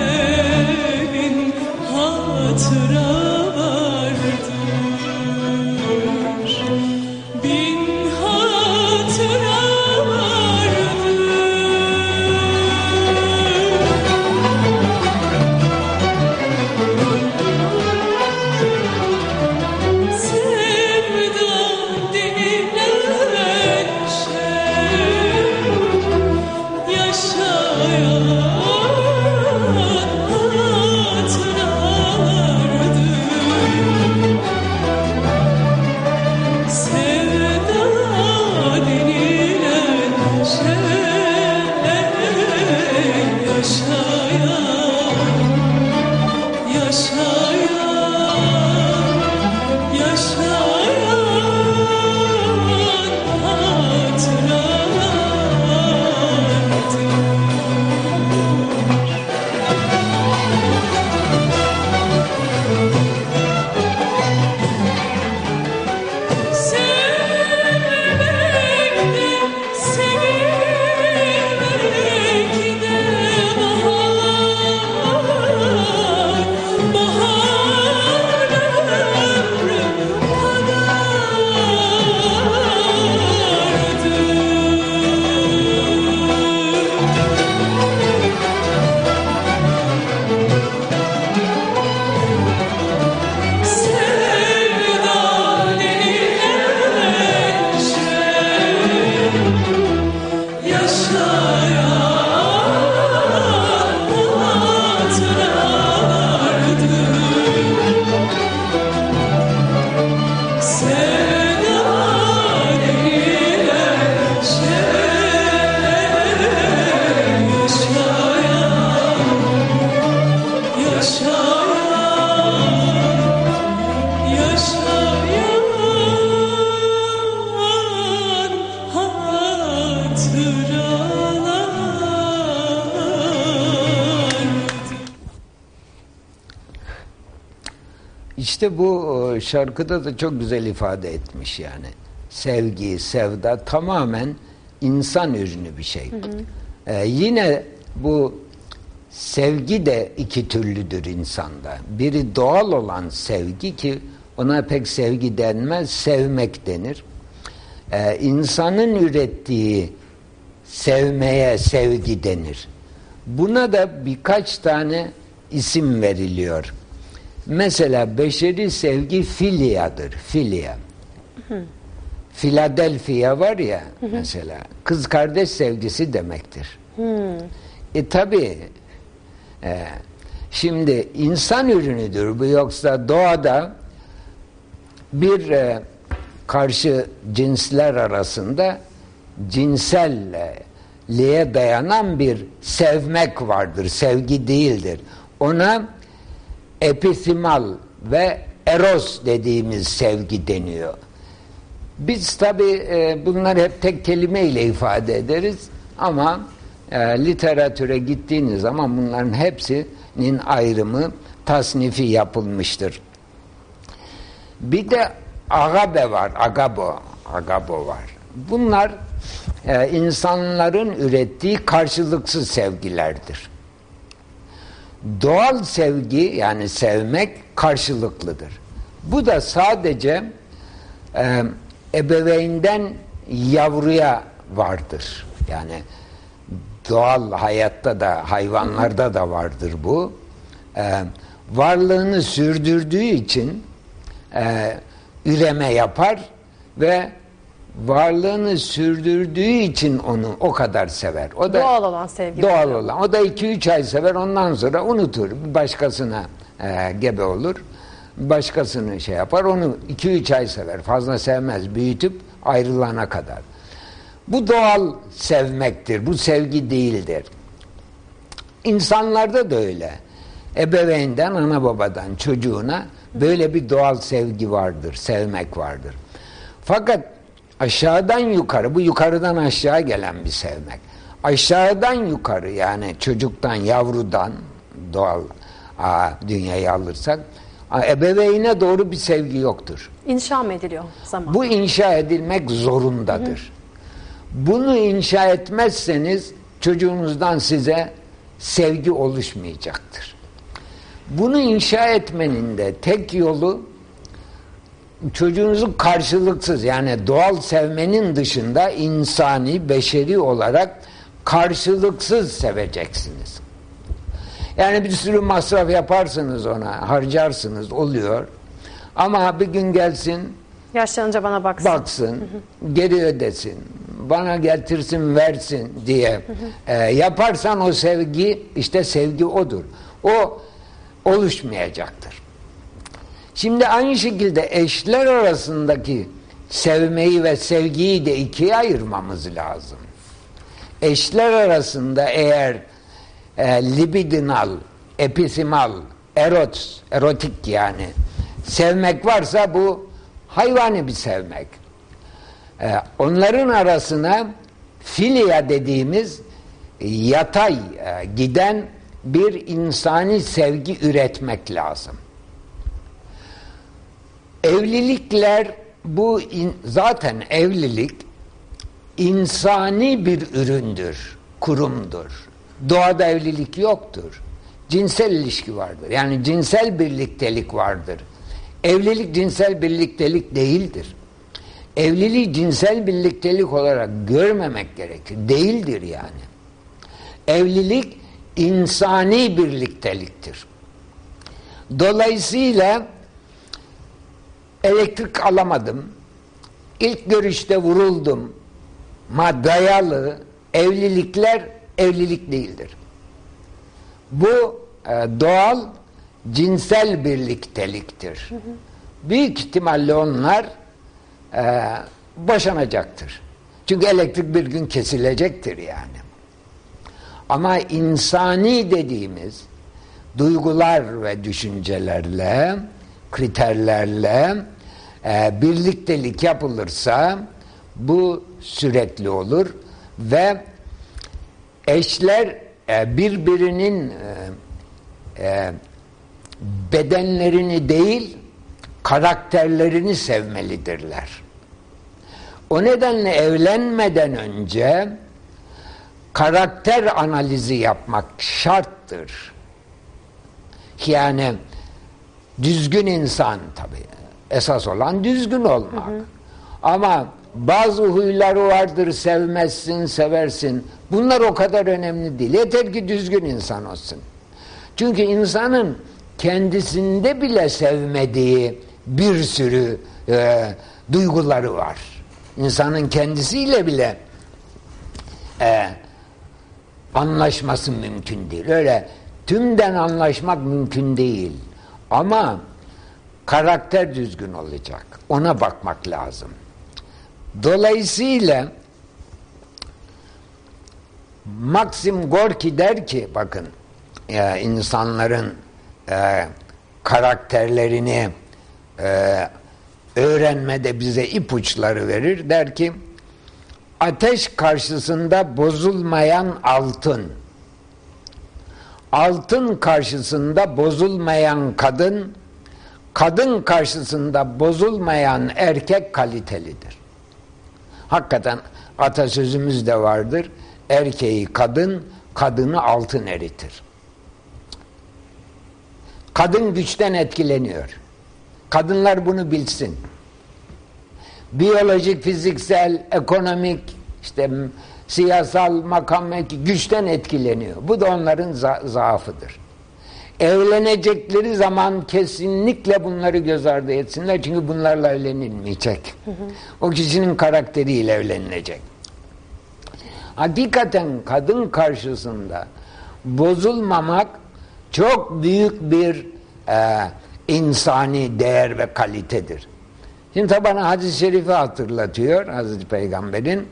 hatıra İşte bu e, şarkıda da çok güzel ifade etmiş yani. Sevgi, sevda tamamen insan ürünü bir şey. Ee, yine bu sevgi de iki türlüdür insanda. Biri doğal olan sevgi ki ona pek sevgi denmez, sevmek denir. Ee, insanın ürettiği sevmeye sevgi denir. Buna da birkaç tane isim veriliyor. Mesela beşeri sevgi filyadır. Filya. Philadelphia var ya mesela. Kız kardeş sevgisi demektir. E tabi şimdi insan ürünüdür bu yoksa doğada bir e, karşı cinsler arasında cinselliğe dayanan bir sevmek vardır. Sevgi değildir. Ona episimal ve eros dediğimiz sevgi deniyor. Biz tabi e, bunları hep tek kelimeyle ifade ederiz ama e, literatüre gittiğiniz zaman bunların hepsinin ayrımı, tasnifi yapılmıştır. Bir de agabe var, agabo, agabo var. Bunlar e, insanların ürettiği karşılıksız sevgilerdir. Doğal sevgi yani sevmek karşılıklıdır. Bu da sadece e, ebeveynden yavruya vardır. Yani doğal hayatta da hayvanlarda da vardır bu. Ee, varlığını sürdürdüğü için e, üreme yapar ve varlığını sürdürdüğü için onu o kadar sever. O da Doğal olan sevgi. doğal olan. O da 2-3 ay sever ondan sonra unutur. Başkasına e, gebe olur. Başkasını şey yapar. Onu 2-3 ay sever. Fazla sevmez. Büyütüp ayrılana kadar. Bu doğal sevmektir. Bu sevgi değildir. İnsanlarda da öyle. Ebeveynden, ana babadan çocuğuna böyle bir doğal sevgi vardır, sevmek vardır. Fakat aşağıdan yukarı, bu yukarıdan aşağı gelen bir sevmek. Aşağıdan yukarı yani çocuktan, yavrudan doğal aa, dünyayı alırsak ebeveyne doğru bir sevgi yoktur. İnşa mı ediliyor zaman? Bu inşa edilmek zorundadır. Bunu inşa etmezseniz çocuğunuzdan size sevgi oluşmayacaktır. Bunu inşa etmenin de tek yolu çocuğunuzu karşılıksız yani doğal sevmenin dışında insani, beşeri olarak karşılıksız seveceksiniz. Yani bir sürü masraf yaparsınız ona, harcarsınız, oluyor. Ama bir gün gelsin, Yaşlanınca bana baksın. baksın, geri ödesin, bana getirsin, versin diye e, yaparsan o sevgi, işte sevgi odur. O oluşmayacaktır. Şimdi aynı şekilde eşler arasındaki sevmeyi ve sevgiyi de ikiye ayırmamız lazım. Eşler arasında eğer e, libidinal, episimal, erot, erotik yani sevmek varsa bu hayvani bir sevmek. E, onların arasına filia dediğimiz yatay e, giden bir insani sevgi üretmek lazım. Evlilikler bu in- zaten evlilik insani bir üründür, kurumdur. Doğada evlilik yoktur. Cinsel ilişki vardır. Yani cinsel birliktelik vardır. Evlilik cinsel birliktelik değildir. Evliliği cinsel birliktelik olarak görmemek gerekir. Değildir yani. Evlilik insani birlikteliktir. Dolayısıyla elektrik alamadım. İlk görüşte vuruldum. Ma dayalı evlilikler evlilik değildir. Bu e, doğal cinsel birlikteliktir. Büyük ihtimalle onlar e, boşanacaktır. Çünkü elektrik bir gün kesilecektir yani. Ama insani dediğimiz duygular ve düşüncelerle, kriterlerle e, birliktelik yapılırsa bu sürekli olur ve eşler e, birbirinin e, e, bedenlerini değil karakterlerini sevmelidirler. O nedenle evlenmeden önce karakter analizi yapmak şarttır. Yani düzgün insan tabii. Esas olan düzgün olmak. Ama bazı huyları vardır sevmezsin, seversin. Bunlar o kadar önemli değil. Yeter ki düzgün insan olsun. Çünkü insanın kendisinde bile sevmediği bir sürü e, duyguları var. İnsanın kendisiyle bile e, anlaşması mümkün değil. Öyle tümden anlaşmak mümkün değil. Ama karakter düzgün olacak. Ona bakmak lazım. Dolayısıyla Maxim Gorki der ki bakın e, insanların e, karakterlerini e, öğrenmede bize ipuçları verir. Der ki ateş karşısında bozulmayan altın altın karşısında bozulmayan kadın kadın karşısında bozulmayan erkek kalitelidir. Hakikaten atasözümüz de vardır. Erkeği kadın, kadını altın eritir. Kadın güçten etkileniyor. Kadınlar bunu bilsin. Biyolojik, fiziksel, ekonomik, işte siyasal makam güçten etkileniyor. Bu da onların za- zaafıdır. Evlenecekleri zaman kesinlikle bunları göz ardı etsinler çünkü bunlarla evlenilmeyecek. O kişinin karakteriyle evlenilecek. Hakikaten kadın karşısında bozulmamak çok büyük bir e, insani değer ve kalitedir. Şimdi tabi bana hadis-i şerifi hatırlatıyor Hazreti Peygamber'in.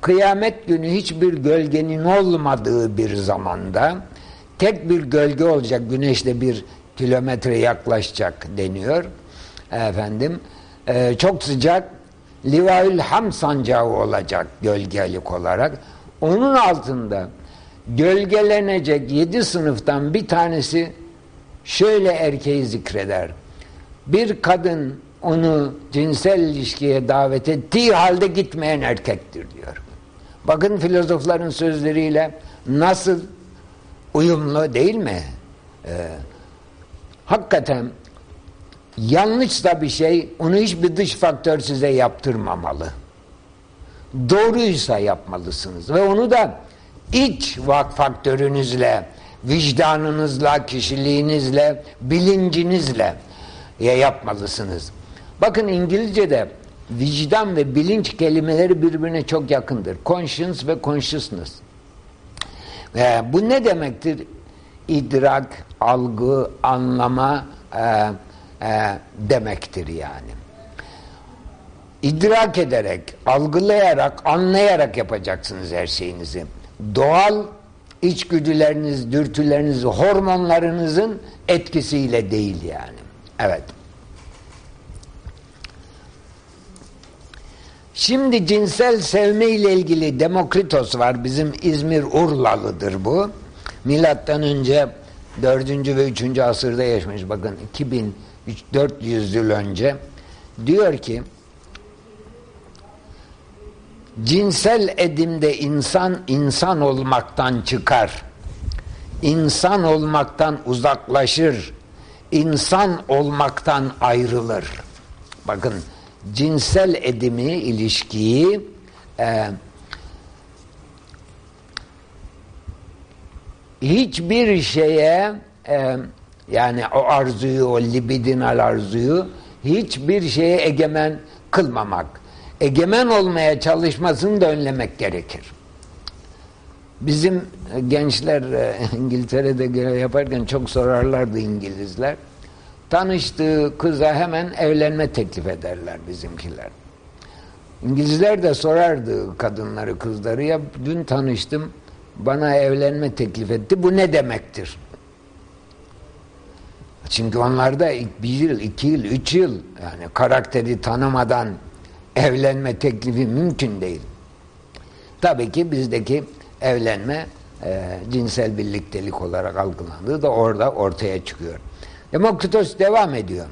Kıyamet günü hiçbir gölgenin olmadığı bir zamanda tek bir gölge olacak. Güneşte bir kilometre yaklaşacak deniyor. Efendim e, çok sıcak Livaül Ham sancağı olacak gölgelik olarak. Onun altında gölgelenecek yedi sınıftan bir tanesi şöyle erkeği zikreder. Bir kadın onu cinsel ilişkiye davet ettiği halde gitmeyen erkektir diyor. Bakın filozofların sözleriyle nasıl uyumlu değil mi? Ee, hakikaten yanlış da bir şey onu hiçbir dış faktör size yaptırmamalı. Doğruysa yapmalısınız ve onu da iç vak faktörünüzle, vicdanınızla, kişiliğinizle, bilincinizle ya yapmalısınız. Bakın İngilizce'de vicdan ve bilinç kelimeleri birbirine çok yakındır. Conscience ve consciousness. Ee, bu ne demektir? İdrak, algı, anlama e, e, demektir yani. İdrak ederek, algılayarak, anlayarak yapacaksınız her şeyinizi. Doğal içgüdüleriniz, dürtüleriniz, hormonlarınızın etkisiyle değil yani. Evet. Şimdi cinsel sevme ile ilgili Demokritos var. Bizim İzmir Urlalıdır bu. Milattan önce 4. ve 3. asırda yaşamış. Bakın 2400 yıl önce diyor ki cinsel edimde insan insan olmaktan çıkar. İnsan olmaktan uzaklaşır. İnsan olmaktan ayrılır. Bakın cinsel edimi, ilişkiyi e, hiçbir şeye e, yani o arzuyu, o libidinal arzuyu hiçbir şeye egemen kılmamak. Egemen olmaya çalışmasını da önlemek gerekir. Bizim gençler e, İngiltere'de yaparken çok sorarlardı İngilizler. Tanıştığı kıza hemen evlenme teklif ederler bizimkiler. İngilizler de sorardı kadınları, kızları ya dün tanıştım bana evlenme teklif etti. Bu ne demektir? Çünkü onlarda bir yıl, iki yıl, üç yıl yani karakteri tanımadan evlenme teklifi mümkün değil. Tabii ki bizdeki evlenme e, cinsel birliktelik olarak algılandığı da orada ortaya çıkıyor. Demokritos devam ediyor.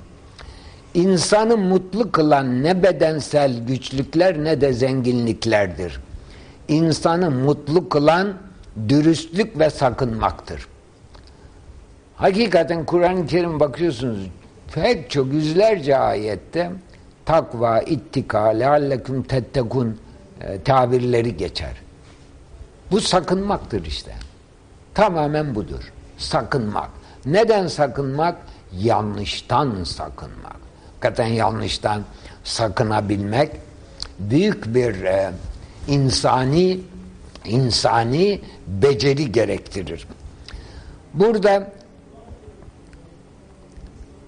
İnsanı mutlu kılan ne bedensel güçlükler ne de zenginliklerdir. İnsanı mutlu kılan dürüstlük ve sakınmaktır. Hakikaten Kur'an-ı Kerim bakıyorsunuz pek çok yüzlerce ayette takva, ittika, lealleküm tettekun e, tabirleri geçer. Bu sakınmaktır işte. Tamamen budur. Sakınmak. Neden sakınmak? Yanlıştan sakınmak. Hakikaten yanlıştan sakınabilmek büyük bir e, insani insani beceri gerektirir. Burada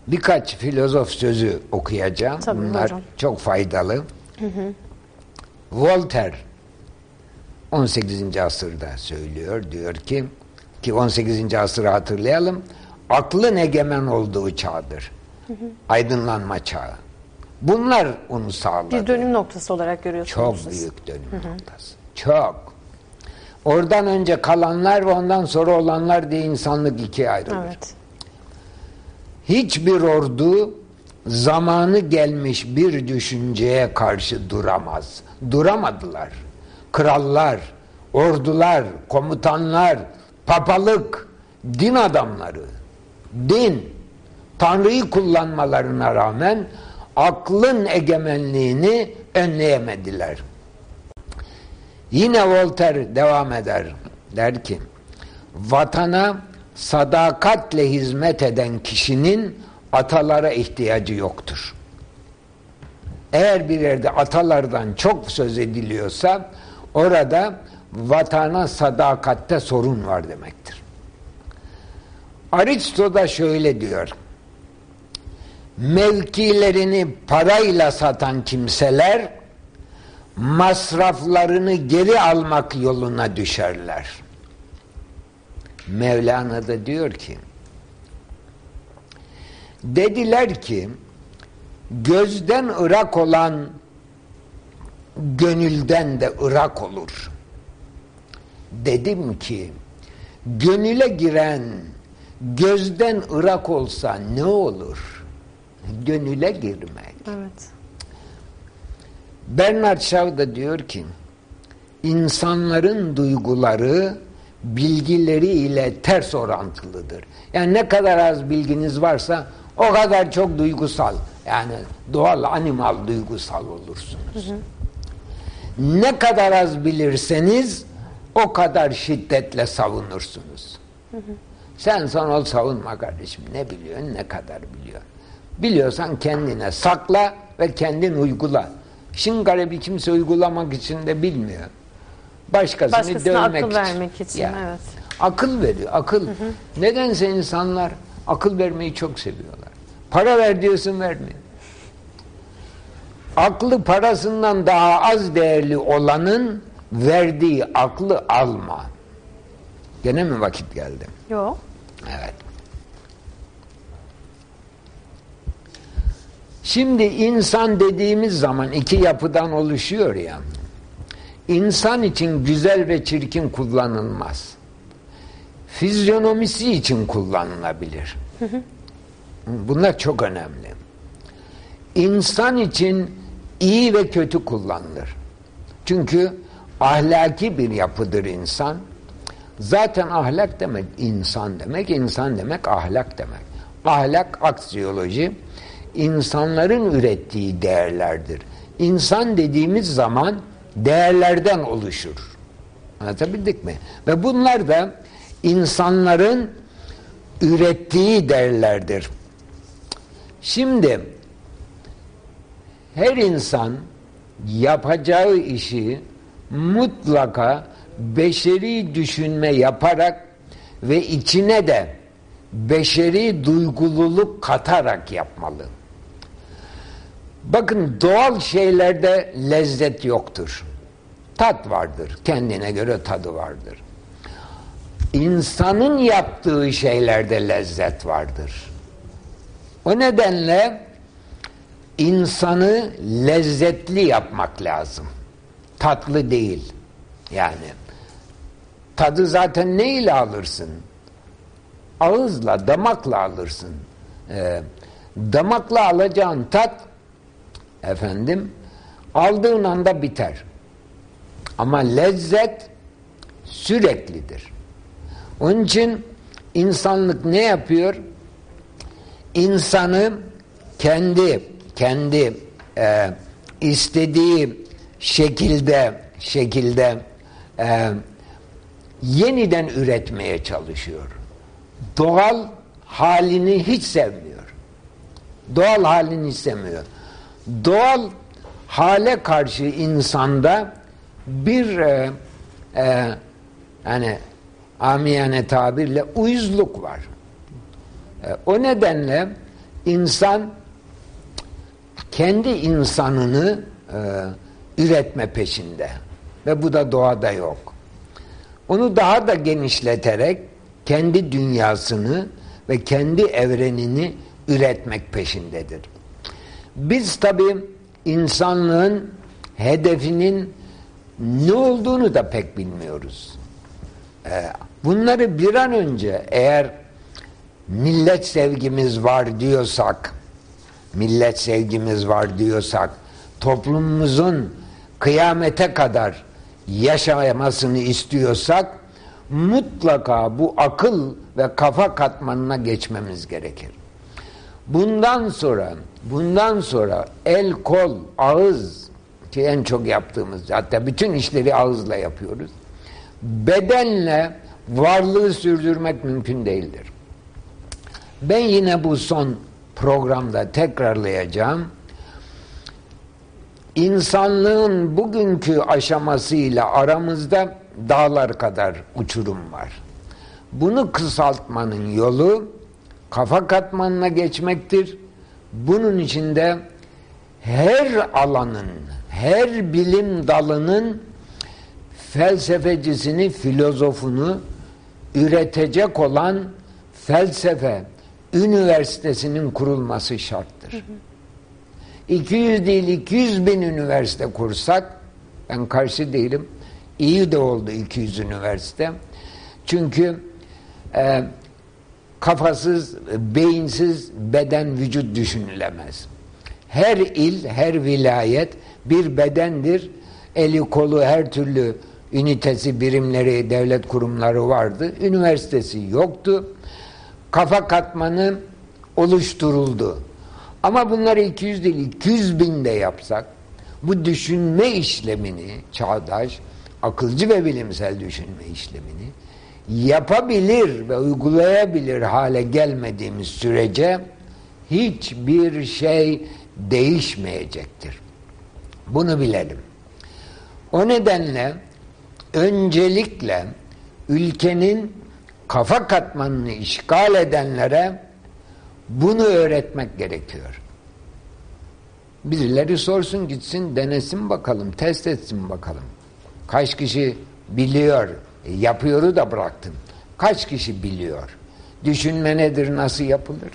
birkaç filozof sözü okuyacağım. Tabii, Bunlar buyurun. çok faydalı. Voltaire 18. asırda söylüyor. Diyor ki ki 18. asırı hatırlayalım. Aklın egemen olduğu çağdır. Aydınlanma çağı. Bunlar onu sağladı. Bir dönüm noktası olarak görüyorsunuz Çok siz. büyük dönüm noktası. Çok. Oradan önce kalanlar ve ondan sonra olanlar diye insanlık ikiye ayrılır. Evet. Hiçbir ordu zamanı gelmiş bir düşünceye karşı duramaz. Duramadılar. Krallar, ordular, komutanlar, papalık, din adamları, din, Tanrı'yı kullanmalarına rağmen aklın egemenliğini önleyemediler. Yine Voltaire devam eder. Der ki, vatana sadakatle hizmet eden kişinin atalara ihtiyacı yoktur. Eğer bir yerde atalardan çok söz ediliyorsa orada vatana sadakatte sorun var demektir. Aristo da şöyle diyor. Mevkilerini parayla satan kimseler masraflarını geri almak yoluna düşerler. Mevlana da diyor ki dediler ki gözden ırak olan gönülden de ırak olur. Dedim ki gönüle giren gözden ırak olsa ne olur? Gönüle girmek. Evet. Bernard Shaw da diyor ki insanların duyguları bilgileri ile ters orantılıdır. Yani ne kadar az bilginiz varsa o kadar çok duygusal yani doğal animal duygusal olursunuz. Ne kadar az bilirseniz o kadar şiddetle savunursunuz. Sen son ol savunma kardeşim. Ne biliyorsun ne kadar biliyorsun. Biliyorsan kendine sakla ve kendin uygula. Şimdi garibi kimse uygulamak için de bilmiyor. Başkasını Başkasına dövmek akıl için. vermek için, evet. Akıl veriyor, akıl. Nedense insanlar akıl vermeyi çok seviyorlar. Para ver diyorsun vermiyor. Aklı parasından daha az değerli olanın verdiği aklı alma. Gene mi vakit geldi? Yok. Evet. Şimdi insan dediğimiz zaman iki yapıdan oluşuyor ya. İnsan için güzel ve çirkin kullanılmaz. Fizyonomisi için kullanılabilir. Bunlar çok önemli. İnsan için iyi ve kötü kullanılır. Çünkü ahlaki bir yapıdır insan. Zaten ahlak demek insan demek, insan demek ahlak demek. Ahlak aksiyoloji insanların ürettiği değerlerdir. İnsan dediğimiz zaman değerlerden oluşur. Anlatabildik mi? Ve bunlar da insanların ürettiği değerlerdir. Şimdi her insan yapacağı işi mutlaka beşeri düşünme yaparak ve içine de beşeri duygululuk katarak yapmalı. Bakın doğal şeylerde lezzet yoktur. Tat vardır. Kendine göre tadı vardır. İnsanın yaptığı şeylerde lezzet vardır. O nedenle insanı lezzetli yapmak lazım. Tatlı değil. Yani tadı zaten ne ile alırsın? Ağızla, damakla alırsın. Ee, damakla alacağın tat efendim aldığın anda biter. Ama lezzet süreklidir. Onun için insanlık ne yapıyor? İnsanı kendi kendi e, istediği şekilde şekilde e, yeniden üretmeye çalışıyor. Doğal halini hiç sevmiyor. Doğal halini istemiyor. Doğal hale karşı insanda bir e, e, yani amiyane tabirle uyuzluk var. E, o nedenle insan kendi insanını e, üretme peşinde ve bu da doğada yok. Onu daha da genişleterek kendi dünyasını ve kendi evrenini üretmek peşindedir. Biz tabi insanlığın hedefinin ne olduğunu da pek bilmiyoruz. Ee, bunları bir an önce eğer millet sevgimiz var diyorsak millet sevgimiz var diyorsak toplumumuzun kıyamete kadar yaşamasını istiyorsak mutlaka bu akıl ve kafa katmanına geçmemiz gerekir. Bundan sonra bundan sonra el, kol, ağız ki en çok yaptığımız hatta bütün işleri ağızla yapıyoruz. Bedenle varlığı sürdürmek mümkün değildir. Ben yine bu son programda tekrarlayacağım. İnsanlığın bugünkü aşamasıyla aramızda dağlar kadar uçurum var. Bunu kısaltmanın yolu kafa katmanına geçmektir. Bunun içinde her alanın, her bilim dalının felsefecisini, filozofunu üretecek olan felsefe üniversitesinin kurulması şarttır. 200 değil 200 bin üniversite kursak ben karşı değilim. İyi de oldu 200 üniversite. Çünkü e, kafasız, beyinsiz beden vücut düşünülemez. Her il, her vilayet bir bedendir. Eli kolu her türlü ünitesi, birimleri, devlet kurumları vardı. Üniversitesi yoktu. Kafa katmanı oluşturuldu. Ama bunları 200 değil 200 bin de yapsak bu düşünme işlemini çağdaş, akılcı ve bilimsel düşünme işlemini yapabilir ve uygulayabilir hale gelmediğimiz sürece hiçbir şey değişmeyecektir. Bunu bilelim. O nedenle öncelikle ülkenin kafa katmanını işgal edenlere bunu öğretmek gerekiyor. Birileri sorsun gitsin denesin bakalım, test etsin bakalım. Kaç kişi biliyor, e, yapıyoru da bıraktım. Kaç kişi biliyor? Düşünme nedir, nasıl yapılır?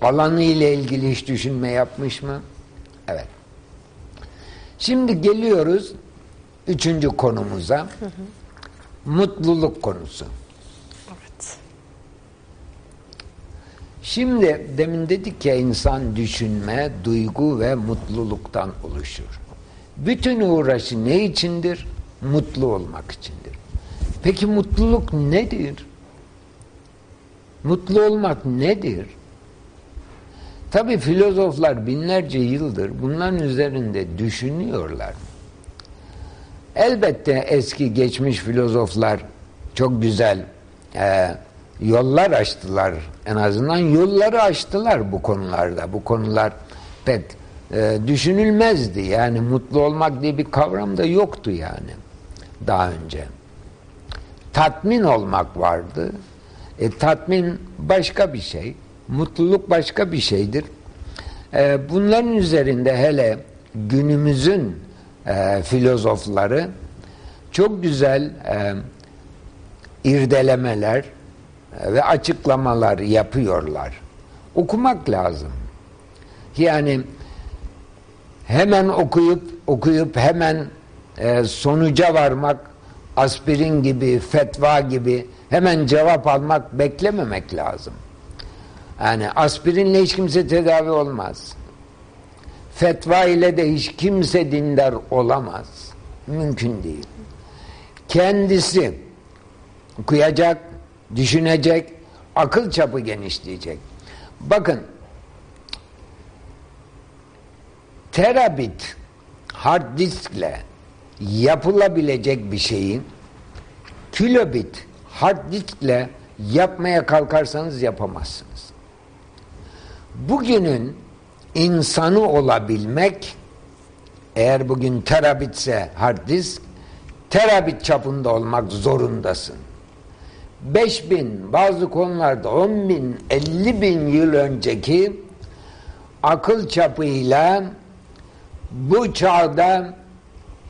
Alanı ile ilgili hiç düşünme yapmış mı? Evet. Şimdi geliyoruz üçüncü konumuza. Hı hı. Mutluluk konusu. Evet. Şimdi demin dedik ya insan düşünme, duygu ve mutluluktan oluşur. Bütün uğraşı ne içindir? Mutlu olmak içindir. Peki mutluluk nedir? Mutlu olmak nedir? Tabi filozoflar binlerce yıldır bunların üzerinde düşünüyorlar. Elbette eski geçmiş filozoflar çok güzel e, yollar açtılar. En azından yolları açtılar bu konularda. Bu konular pek e, düşünülmezdi. Yani mutlu olmak diye bir kavram da yoktu yani daha önce. Tatmin olmak vardı. E, tatmin başka bir şey. Mutluluk başka bir şeydir. E, bunların üzerinde hele günümüzün e, filozofları çok güzel e, irdelemeler ve açıklamalar yapıyorlar. Okumak lazım. Yani hemen okuyup okuyup hemen e, sonuca varmak aspirin gibi, fetva gibi hemen cevap almak beklememek lazım. Yani aspirinle hiç kimse tedavi olmaz. Fetva ile de hiç kimse dindar olamaz. Mümkün değil. Kendisi okuyacak, düşünecek, akıl çapı genişleyecek. Bakın terabit hard diskle yapılabilecek bir şeyi kilobit hard diskle yapmaya kalkarsanız yapamazsınız. Bugünün insanı olabilmek eğer bugün terabitse hard disk terabit çapında olmak zorundasın. 5 bin bazı konularda 10 bin 50 bin yıl önceki akıl çapıyla bu çağda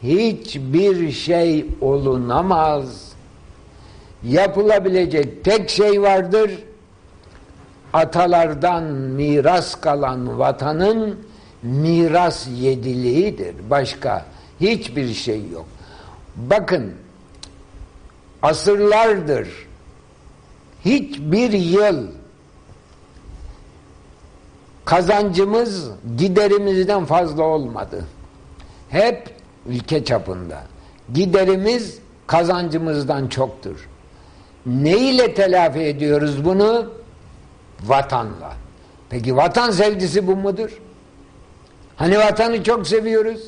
hiçbir şey olunamaz. Yapılabilecek tek şey vardır. Atalardan miras kalan vatanın miras yediliğidir. Başka hiçbir şey yok. Bakın asırlardır hiçbir yıl kazancımız giderimizden fazla olmadı. Hep ülke çapında. Giderimiz kazancımızdan çoktur. Ne ile telafi ediyoruz bunu? Vatanla. Peki vatan sevgisi bu mudur? Hani vatanı çok seviyoruz?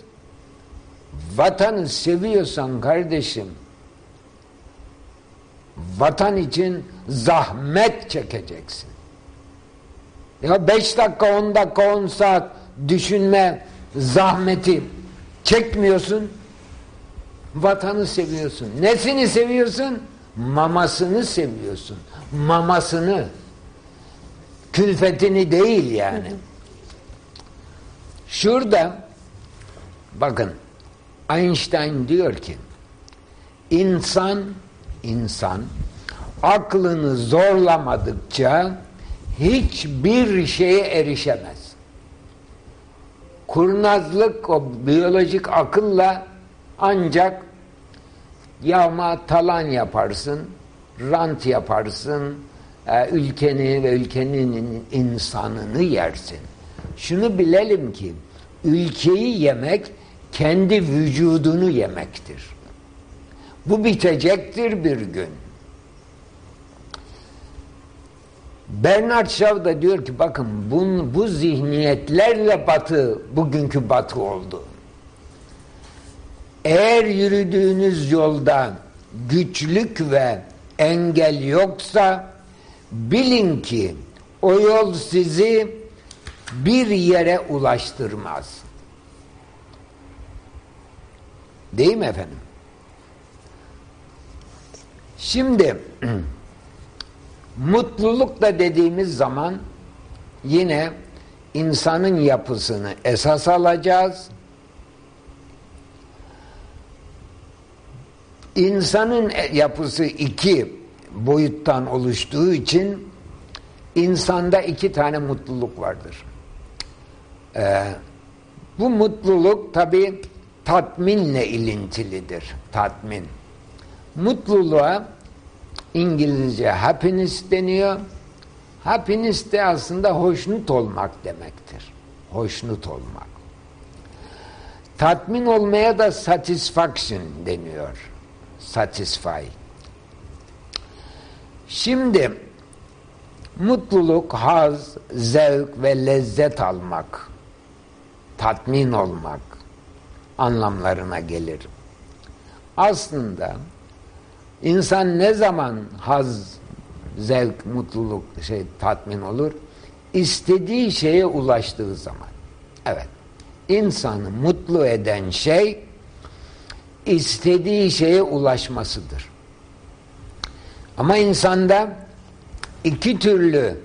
Vatanı seviyorsan kardeşim vatan için zahmet çekeceksin. Ya beş dakika, on dakika, on saat düşünme zahmeti çekmiyorsun. Vatanı seviyorsun. Nesini seviyorsun? Mamasını seviyorsun. Mamasını. Külfetini değil yani. Şurada bakın Einstein diyor ki insan insan aklını zorlamadıkça hiçbir şeye erişemez. Kurnazlık o biyolojik akılla ancak yağma talan yaparsın, rant yaparsın, e, ülkeni ve ülkenin insanını yersin. Şunu bilelim ki ülkeyi yemek kendi vücudunu yemektir. Bu bitecektir bir gün. Bernard Shaw da diyor ki bakın bu, bu zihniyetlerle batı bugünkü batı oldu. Eğer yürüdüğünüz yolda güçlük ve engel yoksa bilin ki o yol sizi bir yere ulaştırmaz. Değil mi efendim? Şimdi mutluluk da dediğimiz zaman yine insanın yapısını esas alacağız. İnsanın yapısı iki boyuttan oluştuğu için insanda iki tane mutluluk vardır. Ee, bu mutluluk tabi tatminle ilintilidir. Tatmin. Mutluluğa İngilizce happiness deniyor. Happiness de aslında hoşnut olmak demektir. Hoşnut olmak. Tatmin olmaya da satisfaction deniyor. Satisfy. Şimdi mutluluk, haz, zevk ve lezzet almak, tatmin olmak anlamlarına gelir. Aslında insan ne zaman haz, zevk, mutluluk, şey tatmin olur? İstediği şeye ulaştığı zaman. Evet. İnsanı mutlu eden şey istediği şeye ulaşmasıdır. Ama insanda iki türlü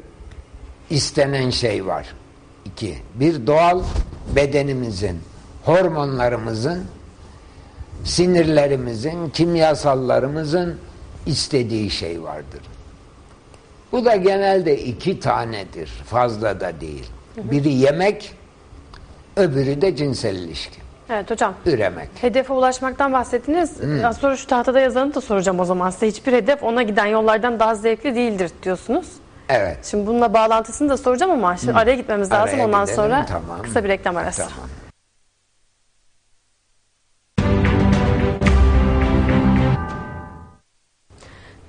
istenen şey var. İki. Bir doğal bedenimizin, hormonlarımızın, sinirlerimizin, kimyasallarımızın istediği şey vardır. Bu da genelde iki tanedir. Fazla da değil. Biri yemek, öbürü de cinsel ilişki. Evet hocam. Üremek. Hedefe ulaşmaktan bahsettiniz. Az sonra şu tahtada yazanı da soracağım o zaman size. Hiçbir hedef ona giden yollardan daha zevkli değildir diyorsunuz. Evet. Şimdi bununla bağlantısını da soracağım ama şimdi araya gitmemiz lazım. Araya Ondan gidelim, sonra tamam. kısa bir reklam arası. Tamam.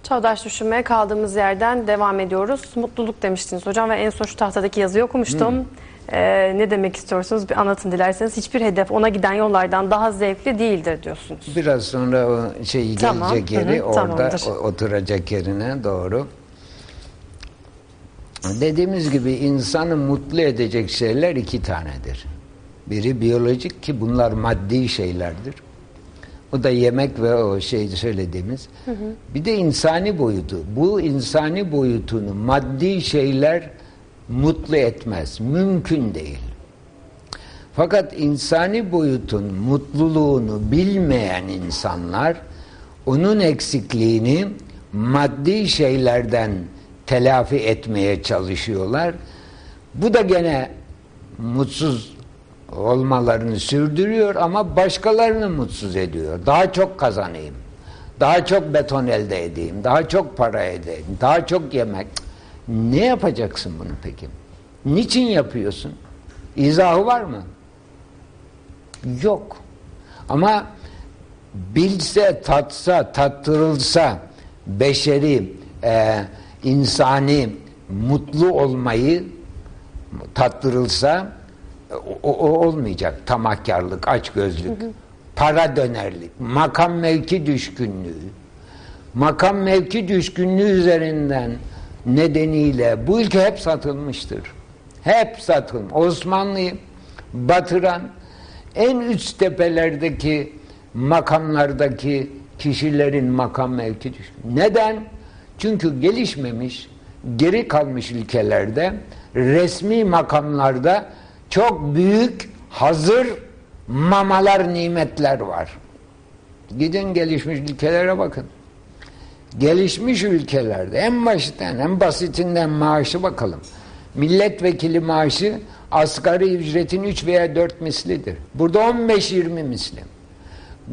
Çağdaş düşünmeye kaldığımız yerden devam ediyoruz. Mutluluk demiştiniz hocam ve en son şu tahtadaki yazıyı okumuştum. Ee, ne demek istiyorsunuz? Bir anlatın dilerseniz. Hiçbir hedef ona giden yollardan daha zevkli değildir diyorsunuz. Biraz sonra o şey Tamam, gelecek hı hı, yeri orada tamamdır. oturacak yerine doğru. Dediğimiz gibi insanı mutlu edecek şeyler iki tanedir. Biri biyolojik ki bunlar maddi şeylerdir. O da yemek ve o şey söylediğimiz. Bir de insani boyutu. Bu insani boyutunu maddi şeyler mutlu etmez. Mümkün değil. Fakat insani boyutun mutluluğunu bilmeyen insanlar onun eksikliğini maddi şeylerden telafi etmeye çalışıyorlar. Bu da gene mutsuz olmalarını sürdürüyor ama başkalarını mutsuz ediyor. Daha çok kazanayım. Daha çok beton elde edeyim. Daha çok para edeyim. Daha çok yemek. Ne yapacaksın bunu peki? Niçin yapıyorsun? İzahı var mı? Yok. Ama bilse, tatsa, tattırılsa beşeri, e, insani mutlu olmayı tattırılsa o, o olmayacak. Tamahkarlık, açgözlük, para dönerlik, makam mevki düşkünlüğü, makam mevki düşkünlüğü üzerinden nedeniyle bu ülke hep satılmıştır. Hep satılmış. Osmanlı'yı batıran en üst tepelerdeki makamlardaki kişilerin makam mevki düşkünlüğü. Neden? Çünkü gelişmemiş, geri kalmış ülkelerde resmi makamlarda çok büyük hazır mamalar, nimetler var. Gidin gelişmiş ülkelere bakın. Gelişmiş ülkelerde en baştan en basitinden maaşı bakalım. Milletvekili maaşı asgari ücretin 3 veya 4 mislidir. Burada 15-20 misli.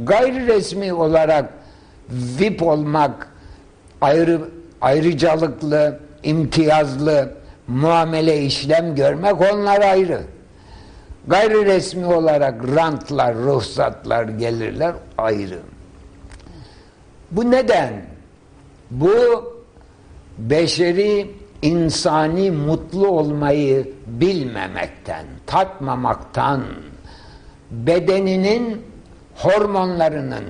Gayri resmi olarak VIP olmak, ayrı ayrıcalıklı, imtiyazlı muamele işlem görmek onlar ayrı. Gayri resmi olarak rantlar, ruhsatlar, gelirler ayrı. Bu neden? Bu beşeri insani mutlu olmayı bilmemekten, tatmamaktan, bedeninin hormonlarının,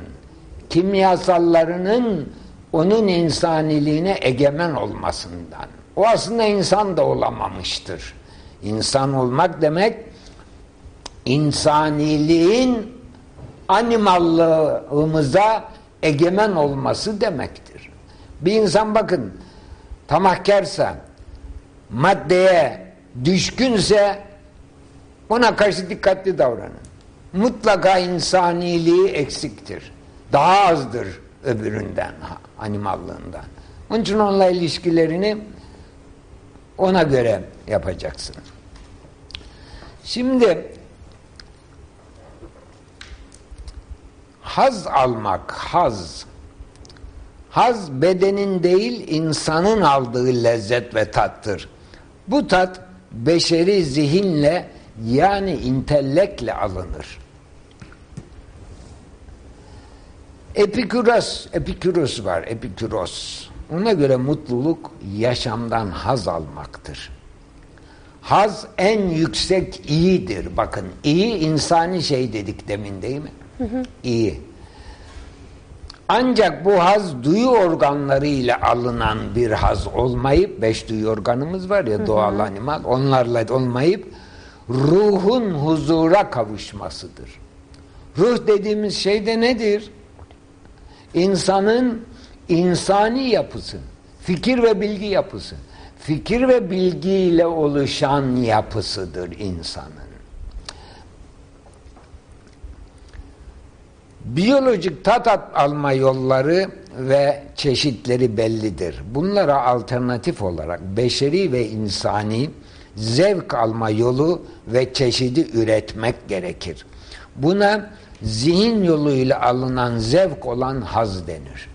kimyasallarının onun insaniliğine egemen olmasından. O aslında insan da olamamıştır. İnsan olmak demek insaniliğin animallığımıza egemen olması demektir. Bir insan bakın tamahkarsa, maddeye düşkünse ona karşı dikkatli davranın. Mutlaka insaniliği eksiktir. Daha azdır öbüründen, animallığından. Onun için onunla ilişkilerini ona göre yapacaksın. Şimdi haz almak, haz. Haz bedenin değil insanın aldığı lezzet ve tattır. Bu tat beşeri zihinle yani intellekle alınır. Epikuros, Epikuros var, Epikuros. Ona göre mutluluk yaşamdan haz almaktır. Haz en yüksek iyidir. Bakın iyi insani şey dedik demin değil mi? Hı hı. İyi. Ancak bu haz duyu organlarıyla alınan bir haz olmayıp, beş duyu organımız var ya doğal animal, onlarla olmayıp ruhun huzura kavuşmasıdır. Ruh dediğimiz şey de nedir? İnsanın insani yapısı, fikir ve bilgi yapısı, fikir ve bilgiyle oluşan yapısıdır insanın. Biyolojik tat alma yolları ve çeşitleri bellidir. Bunlara alternatif olarak beşeri ve insani zevk alma yolu ve çeşidi üretmek gerekir. Buna zihin yoluyla alınan zevk olan haz denir.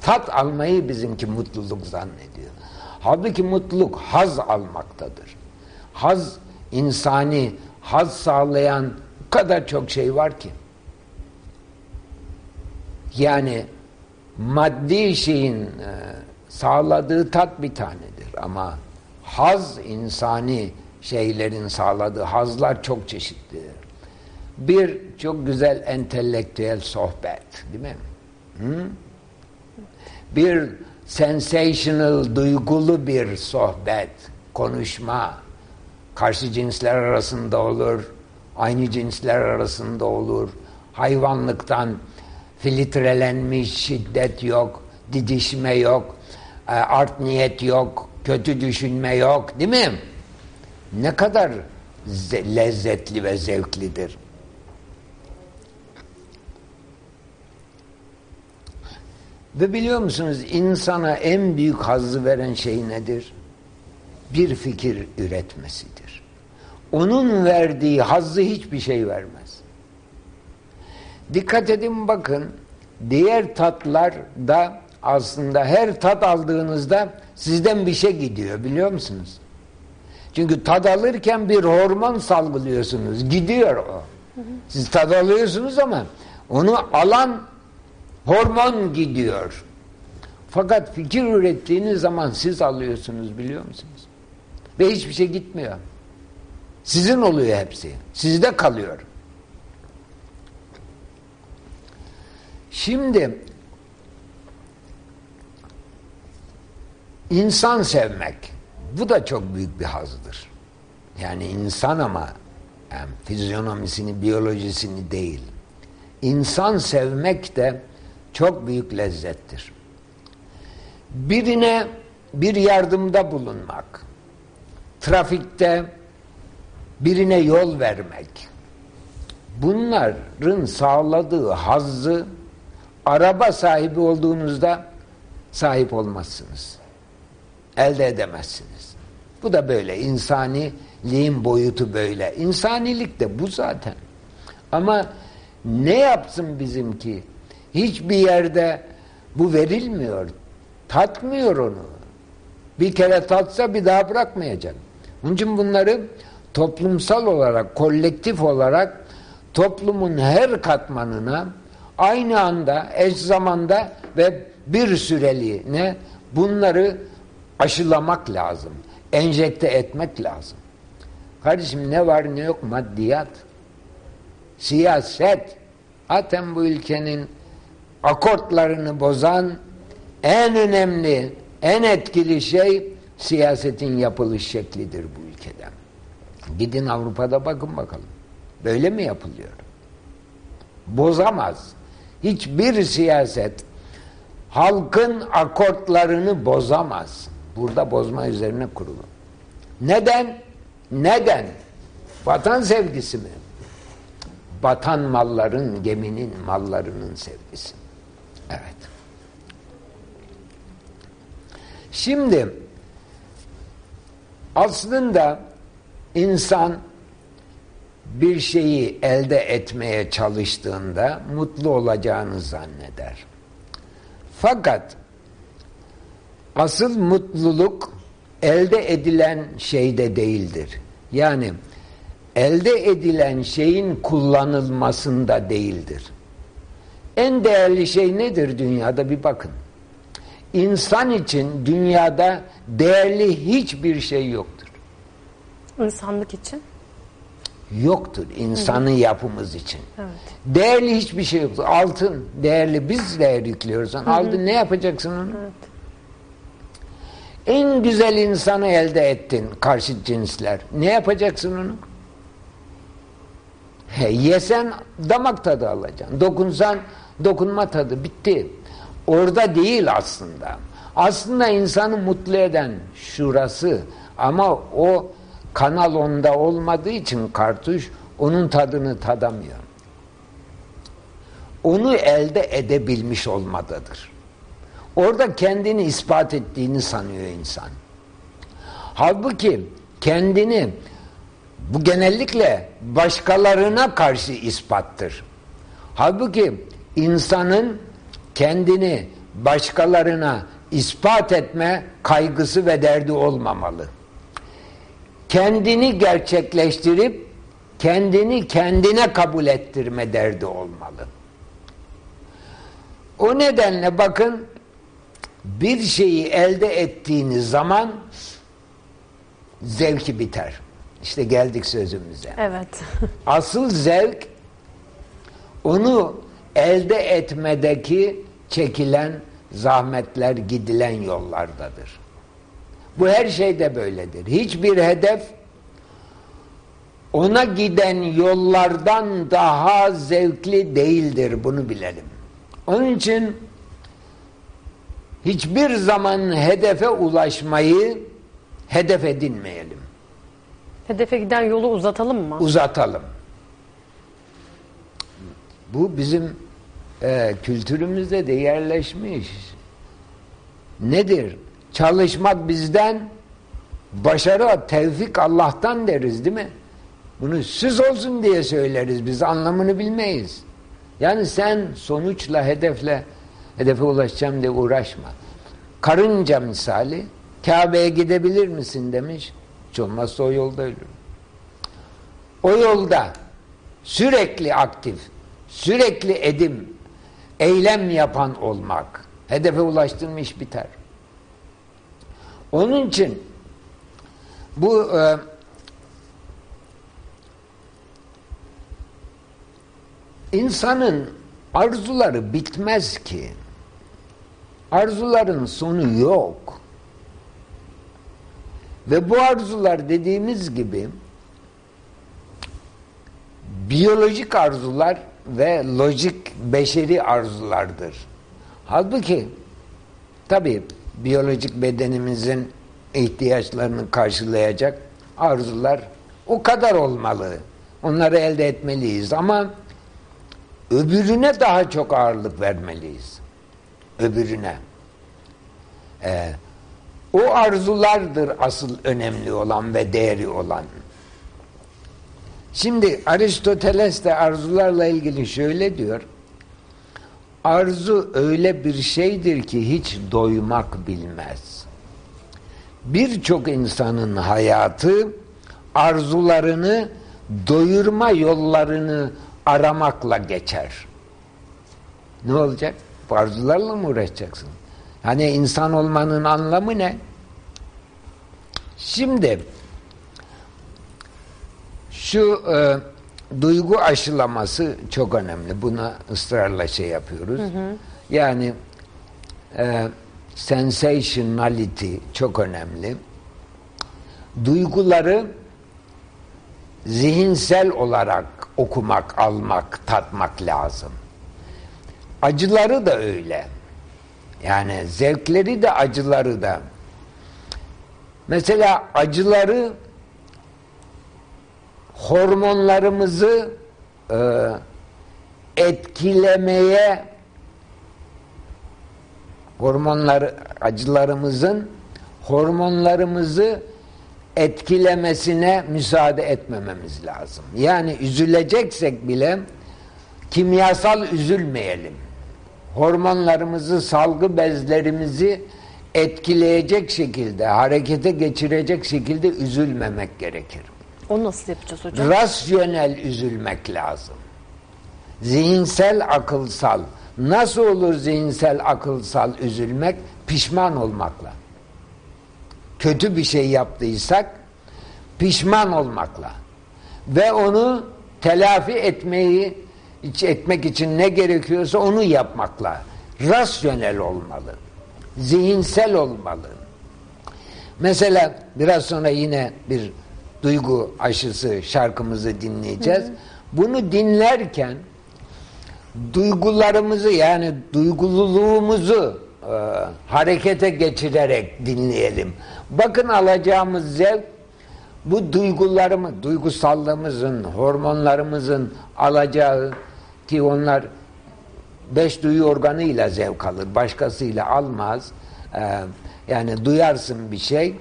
Tat almayı bizimki mutluluk zannediyor. Halbuki mutluluk haz almaktadır. Haz insani, haz sağlayan kadar çok şey var ki. Yani maddi şeyin e, sağladığı tat bir tanedir ama haz insani şeylerin sağladığı hazlar çok çeşitlidir. Bir çok güzel entelektüel sohbet değil mi? Hı? Bir sensational, duygulu bir sohbet, konuşma, karşı cinsler arasında olur, aynı cinsler arasında olur, hayvanlıktan filtrelenmiş şiddet yok, didişme yok, e, art niyet yok, kötü düşünme yok değil mi? Ne kadar lezzetli ve zevklidir. Ve biliyor musunuz insana en büyük hazzı veren şey nedir? Bir fikir üretmesidir. Onun verdiği hazzı hiçbir şey vermez. Dikkat edin bakın diğer tatlar da aslında her tat aldığınızda sizden bir şey gidiyor biliyor musunuz? Çünkü tad alırken bir hormon salgılıyorsunuz. Gidiyor o. Siz tad alıyorsunuz ama onu alan hormon gidiyor. Fakat fikir ürettiğiniz zaman siz alıyorsunuz biliyor musunuz? Ve hiçbir şey gitmiyor. Sizin oluyor hepsi. Sizde kalıyor. Şimdi insan sevmek bu da çok büyük bir hazdır. Yani insan ama yani fizyonomisini, biyolojisini değil. İnsan sevmek de çok büyük lezzettir. Birine bir yardımda bulunmak, trafikte birine yol vermek, bunların sağladığı hazzı araba sahibi olduğunuzda sahip olmazsınız. Elde edemezsiniz. Bu da böyle. İnsaniliğin boyutu böyle. İnsanilik de bu zaten. Ama ne yapsın bizimki? Hiçbir yerde bu verilmiyor. Tatmıyor onu. Bir kere tatsa bir daha bırakmayacak. Onun için bunları toplumsal olarak, kolektif olarak toplumun her katmanına aynı anda, eş zamanda ve bir süreliğine bunları aşılamak lazım. Enjekte etmek lazım. Kardeşim ne var ne yok maddiyat. Siyaset. Zaten bu ülkenin akortlarını bozan en önemli, en etkili şey siyasetin yapılış şeklidir bu ülkede. Gidin Avrupa'da bakın bakalım. Böyle mi yapılıyor? Bozamaz. Hiçbir siyaset halkın akortlarını bozamaz. Burada bozma üzerine kurulu. Neden? Neden? Vatan sevgisi mi? Batan malların, geminin mallarının sevgisi. Evet. Şimdi aslında insan bir şeyi elde etmeye çalıştığında mutlu olacağını zanneder. Fakat asıl mutluluk elde edilen şeyde değildir. Yani elde edilen şeyin kullanılmasında değildir. En değerli şey nedir dünyada bir bakın. İnsan için dünyada değerli hiçbir şey yoktur. İnsanlık için. Yoktur insanın yapımız için. Evet. Değerli hiçbir şey yoktur. Altın değerli biz değer yüklüyoruz. Altın ne yapacaksın onu? Evet. En güzel insanı elde ettin karşı cinsler. Ne yapacaksın onu? He, yesen damak tadı alacaksın. Dokunsan dokunma tadı bitti. Orada değil aslında. Aslında insanı mutlu eden şurası ama o kanal onda olmadığı için kartuş onun tadını tadamıyor. Onu elde edebilmiş olmadadır. Orada kendini ispat ettiğini sanıyor insan. Halbuki kendini bu genellikle başkalarına karşı ispattır. Halbuki insanın kendini başkalarına ispat etme kaygısı ve derdi olmamalı. Kendini gerçekleştirip kendini kendine kabul ettirme derdi olmalı. O nedenle bakın bir şeyi elde ettiğiniz zaman zevki biter. İşte geldik sözümüze. Evet. Asıl zevk onu elde etmedeki çekilen zahmetler, gidilen yollardadır. Bu her şeyde böyledir. Hiçbir hedef ona giden yollardan daha zevkli değildir. Bunu bilelim. Onun için hiçbir zaman hedefe ulaşmayı hedef edinmeyelim. Hedefe giden yolu uzatalım mı? Uzatalım. Bu bizim e, kültürümüzde de yerleşmiş. Nedir? Çalışmak bizden, başarı, tevfik Allah'tan deriz değil mi? Bunu süz olsun diye söyleriz biz anlamını bilmeyiz. Yani sen sonuçla, hedefle, hedefe ulaşacağım diye uğraşma. Karınca misali, Kabe'ye gidebilir misin demiş. Hiç olmazsa o yolda ölür. O yolda sürekli aktif, sürekli edim, eylem yapan olmak. Hedefe iş biter. Onun için bu e, insanın arzuları bitmez ki. Arzuların sonu yok. Ve bu arzular dediğimiz gibi biyolojik arzular ve lojik beşeri arzulardır. Halbuki tabi biyolojik bedenimizin ihtiyaçlarını karşılayacak arzular o kadar olmalı. Onları elde etmeliyiz ama öbürüne daha çok ağırlık vermeliyiz. Öbürüne. Ee, o arzulardır asıl önemli olan ve değeri olan. Şimdi Aristoteles de arzularla ilgili şöyle diyor. Arzu öyle bir şeydir ki hiç doymak bilmez. Birçok insanın hayatı arzularını doyurma yollarını aramakla geçer. Ne olacak? Bu arzularla mı uğraşacaksın? Hani insan olmanın anlamı ne? Şimdi şu e, duygu aşılaması çok önemli. Buna ısrarla şey yapıyoruz. Hı hı. Yani e, sensationality çok önemli. Duyguları zihinsel olarak okumak, almak, tatmak lazım. Acıları da öyle. Yani zevkleri de acıları da. Mesela acıları hormonlarımızı e, etkilemeye hormonlar acılarımızın hormonlarımızı etkilemesine müsaade etmememiz lazım. Yani üzüleceksek bile kimyasal üzülmeyelim. Hormonlarımızı, salgı bezlerimizi etkileyecek şekilde, harekete geçirecek şekilde üzülmemek gerekir. Onu nasıl yapacağız hocam? Rasyonel üzülmek lazım. Zihinsel, akılsal. Nasıl olur zihinsel, akılsal üzülmek? Pişman olmakla. Kötü bir şey yaptıysak pişman olmakla ve onu telafi etmeyi etmek için ne gerekiyorsa onu yapmakla rasyonel olmalı. Zihinsel olmalı. Mesela biraz sonra yine bir duygu aşısı şarkımızı dinleyeceğiz. Hı hı. Bunu dinlerken duygularımızı yani duygululuğumuzu e, harekete geçirerek dinleyelim. Bakın alacağımız zevk bu duygularımı, duygusallığımızın, hormonlarımızın alacağı ki onlar beş duyu organıyla zevk alır, başkasıyla almaz. Ee, yani duyarsın bir şey,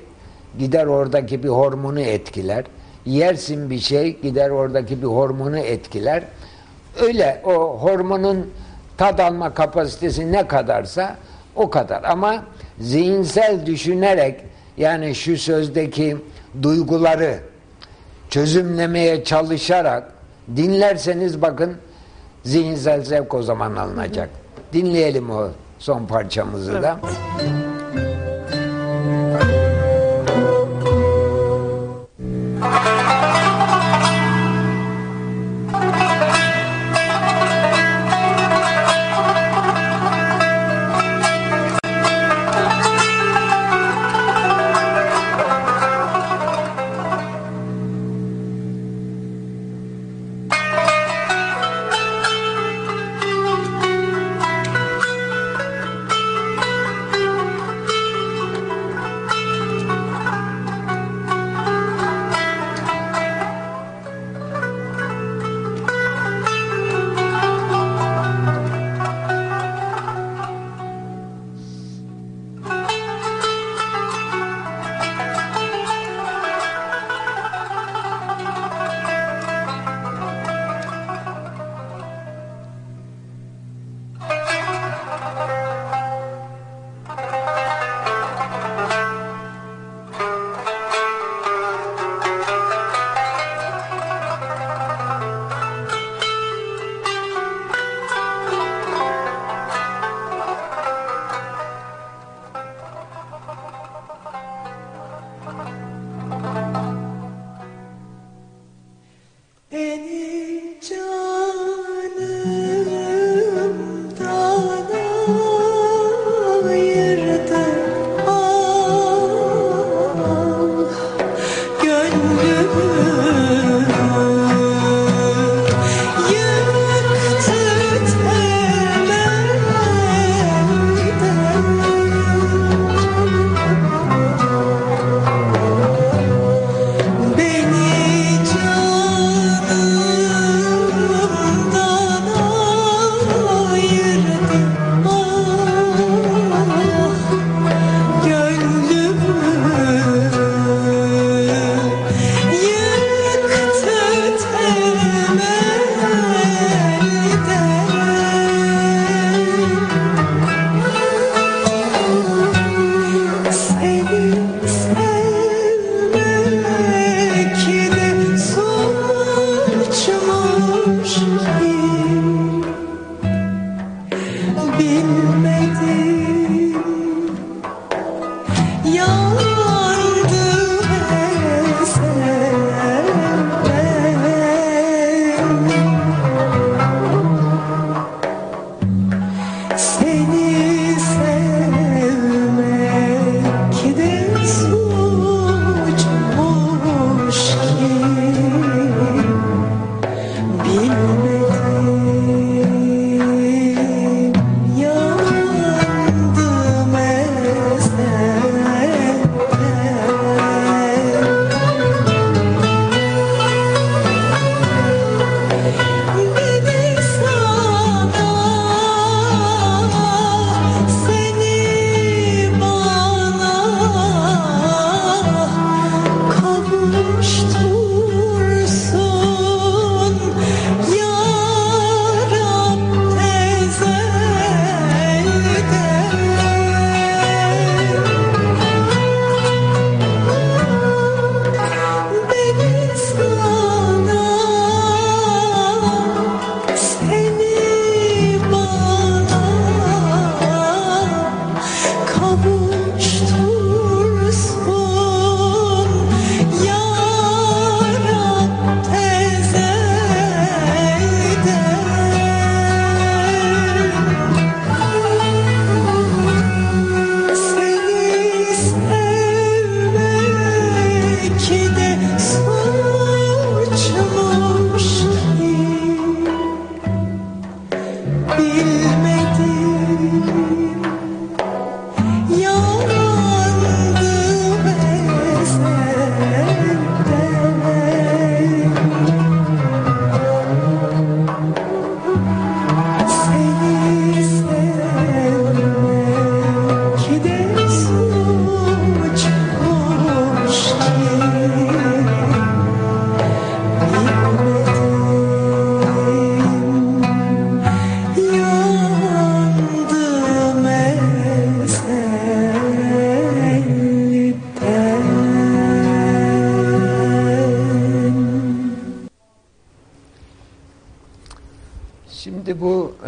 gider oradaki bir hormonu etkiler. Yersin bir şey, gider oradaki bir hormonu etkiler. Öyle o hormonun tad alma kapasitesi ne kadarsa o kadar. Ama zihinsel düşünerek yani şu sözdeki duyguları çözümlemeye çalışarak dinlerseniz bakın zihinsel zevk o zaman alınacak. Dinleyelim o son parçamızı da.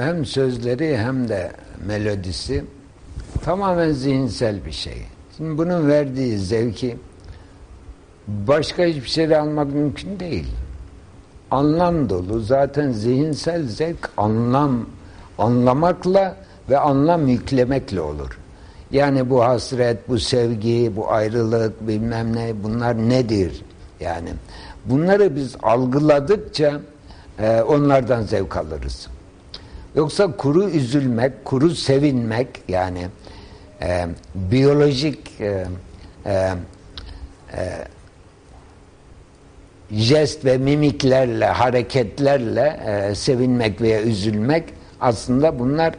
Hem sözleri hem de melodisi tamamen zihinsel bir şey. Şimdi bunun verdiği zevki başka hiçbir şeyle almak mümkün değil. Anlam dolu. Zaten zihinsel zevk anlam anlamakla ve anlam yüklemekle olur. Yani bu hasret, bu sevgi, bu ayrılık, bilmem ne bunlar nedir? Yani bunları biz algıladıkça e, onlardan zevk alırız. Yoksa kuru üzülmek, kuru sevinmek yani e, biyolojik e, e, e, jest ve mimiklerle, hareketlerle e, sevinmek veya üzülmek aslında bunlar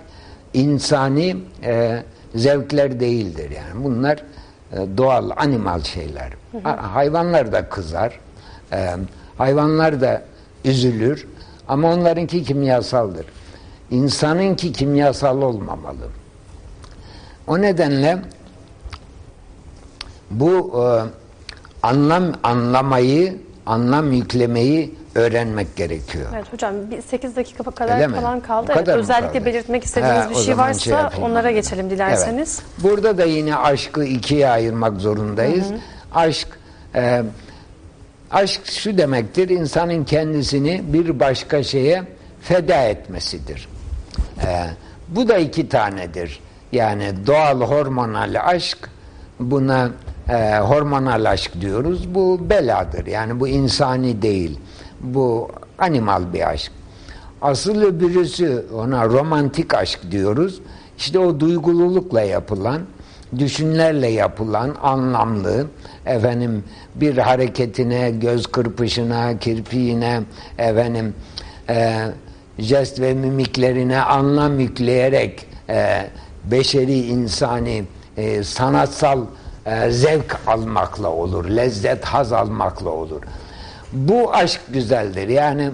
insani e, zevkler değildir yani. Bunlar e, doğal, animal şeyler. Ha- Hayvanlar da kızar. E, hayvanlar da üzülür. Ama onlarınki kimyasaldır. İnsanınki kimyasal olmamalı. O nedenle bu e, anlam anlamayı, anlam yüklemeyi öğrenmek gerekiyor. Evet hocam bir 8 dakika kadar Öyle mi? falan kaldı. O Evet, kadar mı özellikle kaldı? belirtmek istediğiniz Ha, bir şey varsa şey yapayım onlara geçelim dilerseniz. Evet. Burada da yine aşkı ikiye ayırmak zorundayız. Aşk e, aşk şu demektir, insanın kendisini bir başka şeye feda etmesidir. E, bu da iki tanedir. Yani doğal hormonal aşk, buna e, hormonal aşk diyoruz. Bu beladır. Yani bu insani değil. Bu animal bir aşk. Asıl öbürüsü ona romantik aşk diyoruz. İşte o duygululukla yapılan, düşünlerle yapılan anlamlı, efendim bir hareketine, göz kırpışına, kirpiğine, efendim e, jest ve mimiklerine anlam yükleyerek e, beşeri insani e, sanatsal e, zevk almakla olur, lezzet, haz almakla olur. Bu aşk güzeldir. Yani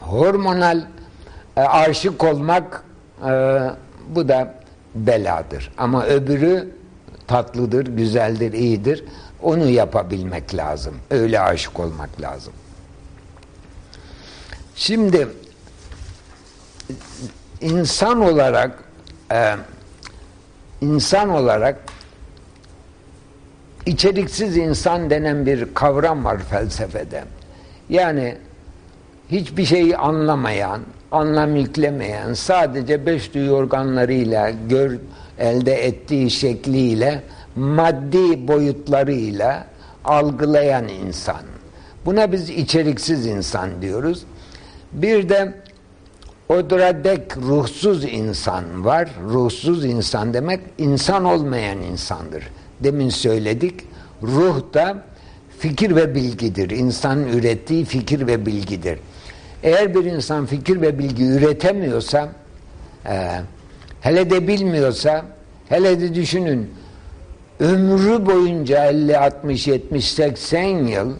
hormonal e, aşık olmak e, bu da beladır. Ama öbürü tatlıdır, güzeldir, iyidir. Onu yapabilmek lazım. Öyle aşık olmak lazım. Şimdi insan olarak e, insan olarak içeriksiz insan denen bir kavram var felsefede. Yani hiçbir şeyi anlamayan, anlam yüklemeyen, sadece beş duyu organlarıyla gör, elde ettiği şekliyle, maddi boyutlarıyla algılayan insan. Buna biz içeriksiz insan diyoruz. Bir de odradek ruhsuz insan var. Ruhsuz insan demek insan olmayan insandır. Demin söyledik. Ruh da fikir ve bilgidir. İnsanın ürettiği fikir ve bilgidir. Eğer bir insan fikir ve bilgi üretemiyorsa, e, hele de bilmiyorsa, hele de düşünün, ömrü boyunca 50, 60, 70, 80 yıl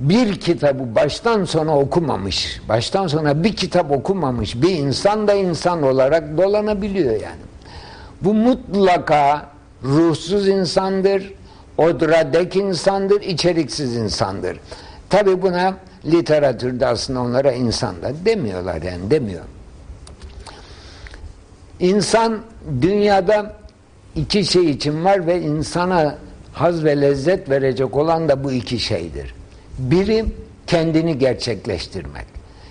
bir kitabı baştan sona okumamış, baştan sona bir kitap okumamış bir insan da insan olarak dolanabiliyor yani. Bu mutlaka ruhsuz insandır, odradek insandır, içeriksiz insandır. Tabi buna literatürde aslında onlara insan da demiyorlar yani demiyor. İnsan dünyada iki şey için var ve insana haz ve lezzet verecek olan da bu iki şeydir. Biri kendini gerçekleştirmek.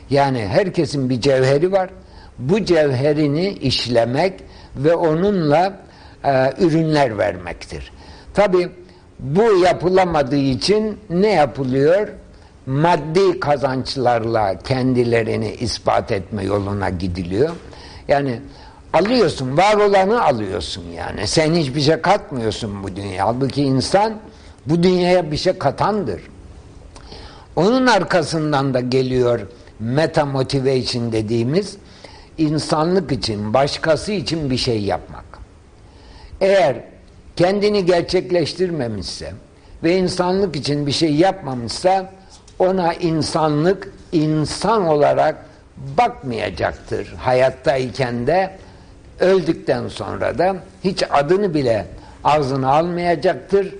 Yani herkesin bir cevheri var. Bu cevherini işlemek ve onunla e, ürünler vermektir. Tabi bu yapılamadığı için ne yapılıyor? Maddi kazançlarla kendilerini ispat etme yoluna gidiliyor. Yani alıyorsun, var olanı alıyorsun yani. Sen hiçbir şey katmıyorsun bu dünya. Halbuki insan bu dünyaya bir şey katandır. Onun arkasından da geliyor meta motivation dediğimiz insanlık için, başkası için bir şey yapmak. Eğer kendini gerçekleştirmemişse ve insanlık için bir şey yapmamışsa ona insanlık insan olarak bakmayacaktır. Hayattayken de öldükten sonra da hiç adını bile ağzına almayacaktır.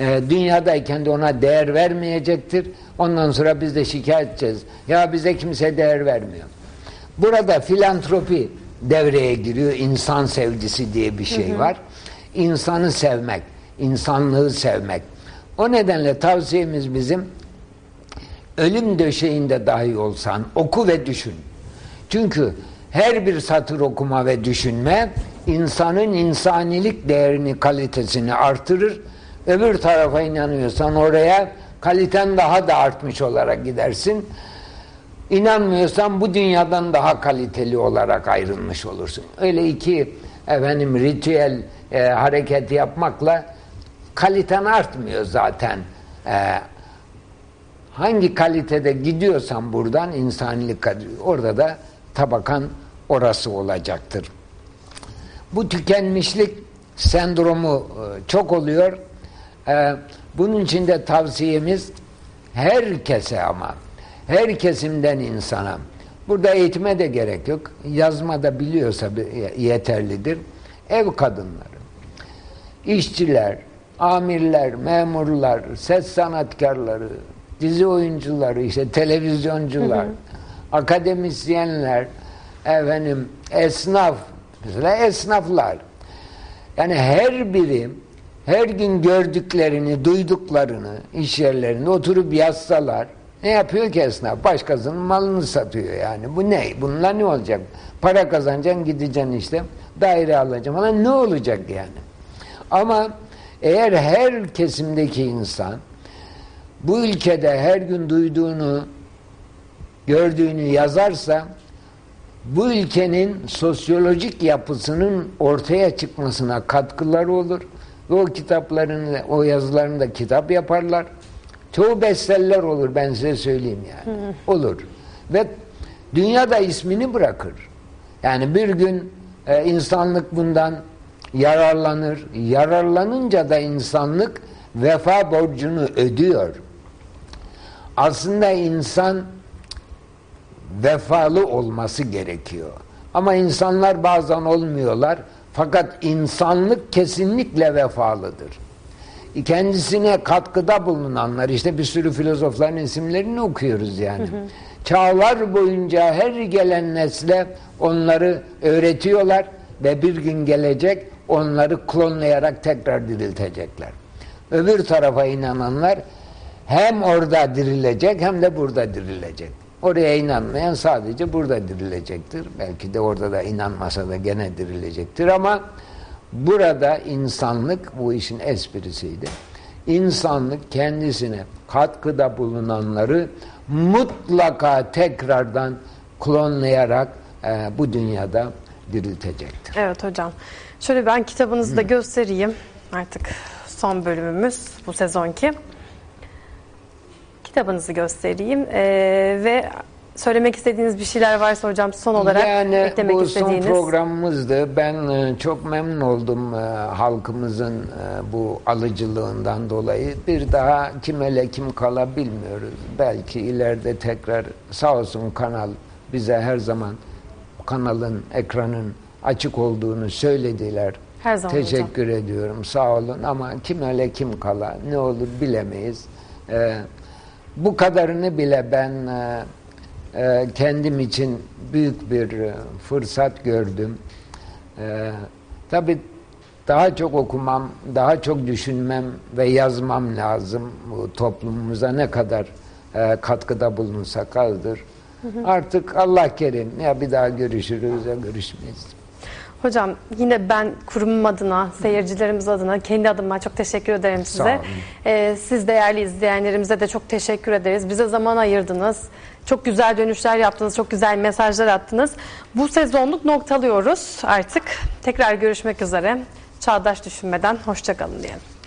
Ee, dünyadayken de ona değer vermeyecektir. Ondan sonra biz de şikayet edeceğiz. Ya bize kimse değer vermiyor. Burada filantropi devreye giriyor. İnsan sevgisi diye bir şey var. İnsanı sevmek, insanlığı sevmek. O nedenle tavsiyemiz bizim ölüm döşeğinde dahi olsan oku ve düşün. Çünkü her bir satır okuma ve düşünme insanın insanilik değerini, kalitesini artırır. Öbür tarafa inanıyorsan oraya kaliten daha da artmış olarak gidersin. İnanmıyorsan bu dünyadan daha kaliteli olarak ayrılmış olursun. Öyle iki efendim ritüel e, hareket yapmakla kaliten artmıyor zaten. E, hangi kalitede gidiyorsan buradan insanilik kadri- orada da tabakan orası olacaktır. Bu tükenmişlik sendromu e, çok oluyor. E, Bunun için de tavsiyemiz herkese ama her kesimden insana burada eğitime de gerek yok. Yazma da biliyorsa bi- yeterlidir. Ev kadınları, işçiler, amirler, memurlar, ses sanatkarları, dizi oyuncuları, işte televizyoncular, akademisyenler, efendim esnaf, mesela esnaflar. Yani her biri her gün gördüklerini, duyduklarını iş yerlerinde oturup yazsalar ne yapıyor ki esnaf? Başkasının malını satıyor yani. Bu ne? Bununla ne olacak? Para kazanacaksın, gideceksin işte. Daire alacaksın falan. Ne olacak yani? Ama eğer her kesimdeki insan bu ülkede her gün duyduğunu, gördüğünü yazarsa bu ülkenin sosyolojik yapısının ortaya çıkmasına katkıları olur. Ve o kitaplarını, o yazılarını da kitap yaparlar. Çoğu bestseller olur ben size söyleyeyim yani. Olur. Ve dünyada ismini bırakır. Yani bir gün e, insanlık bundan yararlanır. Yararlanınca da insanlık vefa borcunu ödüyor. Aslında insan vefalı olması gerekiyor. Ama insanlar bazen olmuyorlar. Fakat insanlık kesinlikle vefalıdır. Kendisine katkıda bulunanlar, işte bir sürü filozofların isimlerini okuyoruz yani. Çağlar boyunca her gelen nesle onları öğretiyorlar ve bir gün gelecek onları klonlayarak tekrar diriltecekler. Öbür tarafa inananlar hem orada dirilecek hem de burada dirilecek. Oraya inanmayan sadece burada dirilecektir. Belki de orada da inanmasa da gene dirilecektir ama burada insanlık bu işin esprisiydi. İnsanlık kendisine katkıda bulunanları mutlaka tekrardan klonlayarak e, bu dünyada diriltecektir. Evet hocam. Şöyle ben kitabınızı da göstereyim. Artık son bölümümüz bu sezonki. Kitabınızı göstereyim. Ee, ve söylemek istediğiniz bir şeyler varsa hocam son olarak yani eklemek bu istediğiniz. son programımızdı. Ben e, çok memnun oldum e, halkımızın e, bu alıcılığından dolayı. Bir daha kim ele kim kala bilmiyoruz. Belki ileride tekrar sağ olsun kanal bize her zaman kanalın, ekranın açık olduğunu söylediler. Her zaman hocam. Teşekkür ediyorum. Sağ olun ama kim öyle kim kala ne olur bilemeyiz. Ee, bu kadarını bile ben e, e, kendim için büyük bir e, fırsat gördüm. E, tabii daha çok okumam, daha çok düşünmem ve yazmam lazım. Bu toplumumuza ne kadar e, katkıda bulunursak azdır. Artık Allah kerim ya bir daha görüşürüz ya görüşmeyiz. Hocam yine ben kurumum adına, seyircilerimiz adına, kendi adıma çok teşekkür ederim size. olun. Ee, siz değerli izleyenlerimize de çok teşekkür ederiz. Bize zaman ayırdınız. Çok güzel dönüşler yaptınız, çok güzel mesajlar attınız. Bu sezonluk noktalıyoruz artık. Tekrar görüşmek üzere. Çağdaş Düşünmeden hoşçakalın diyelim.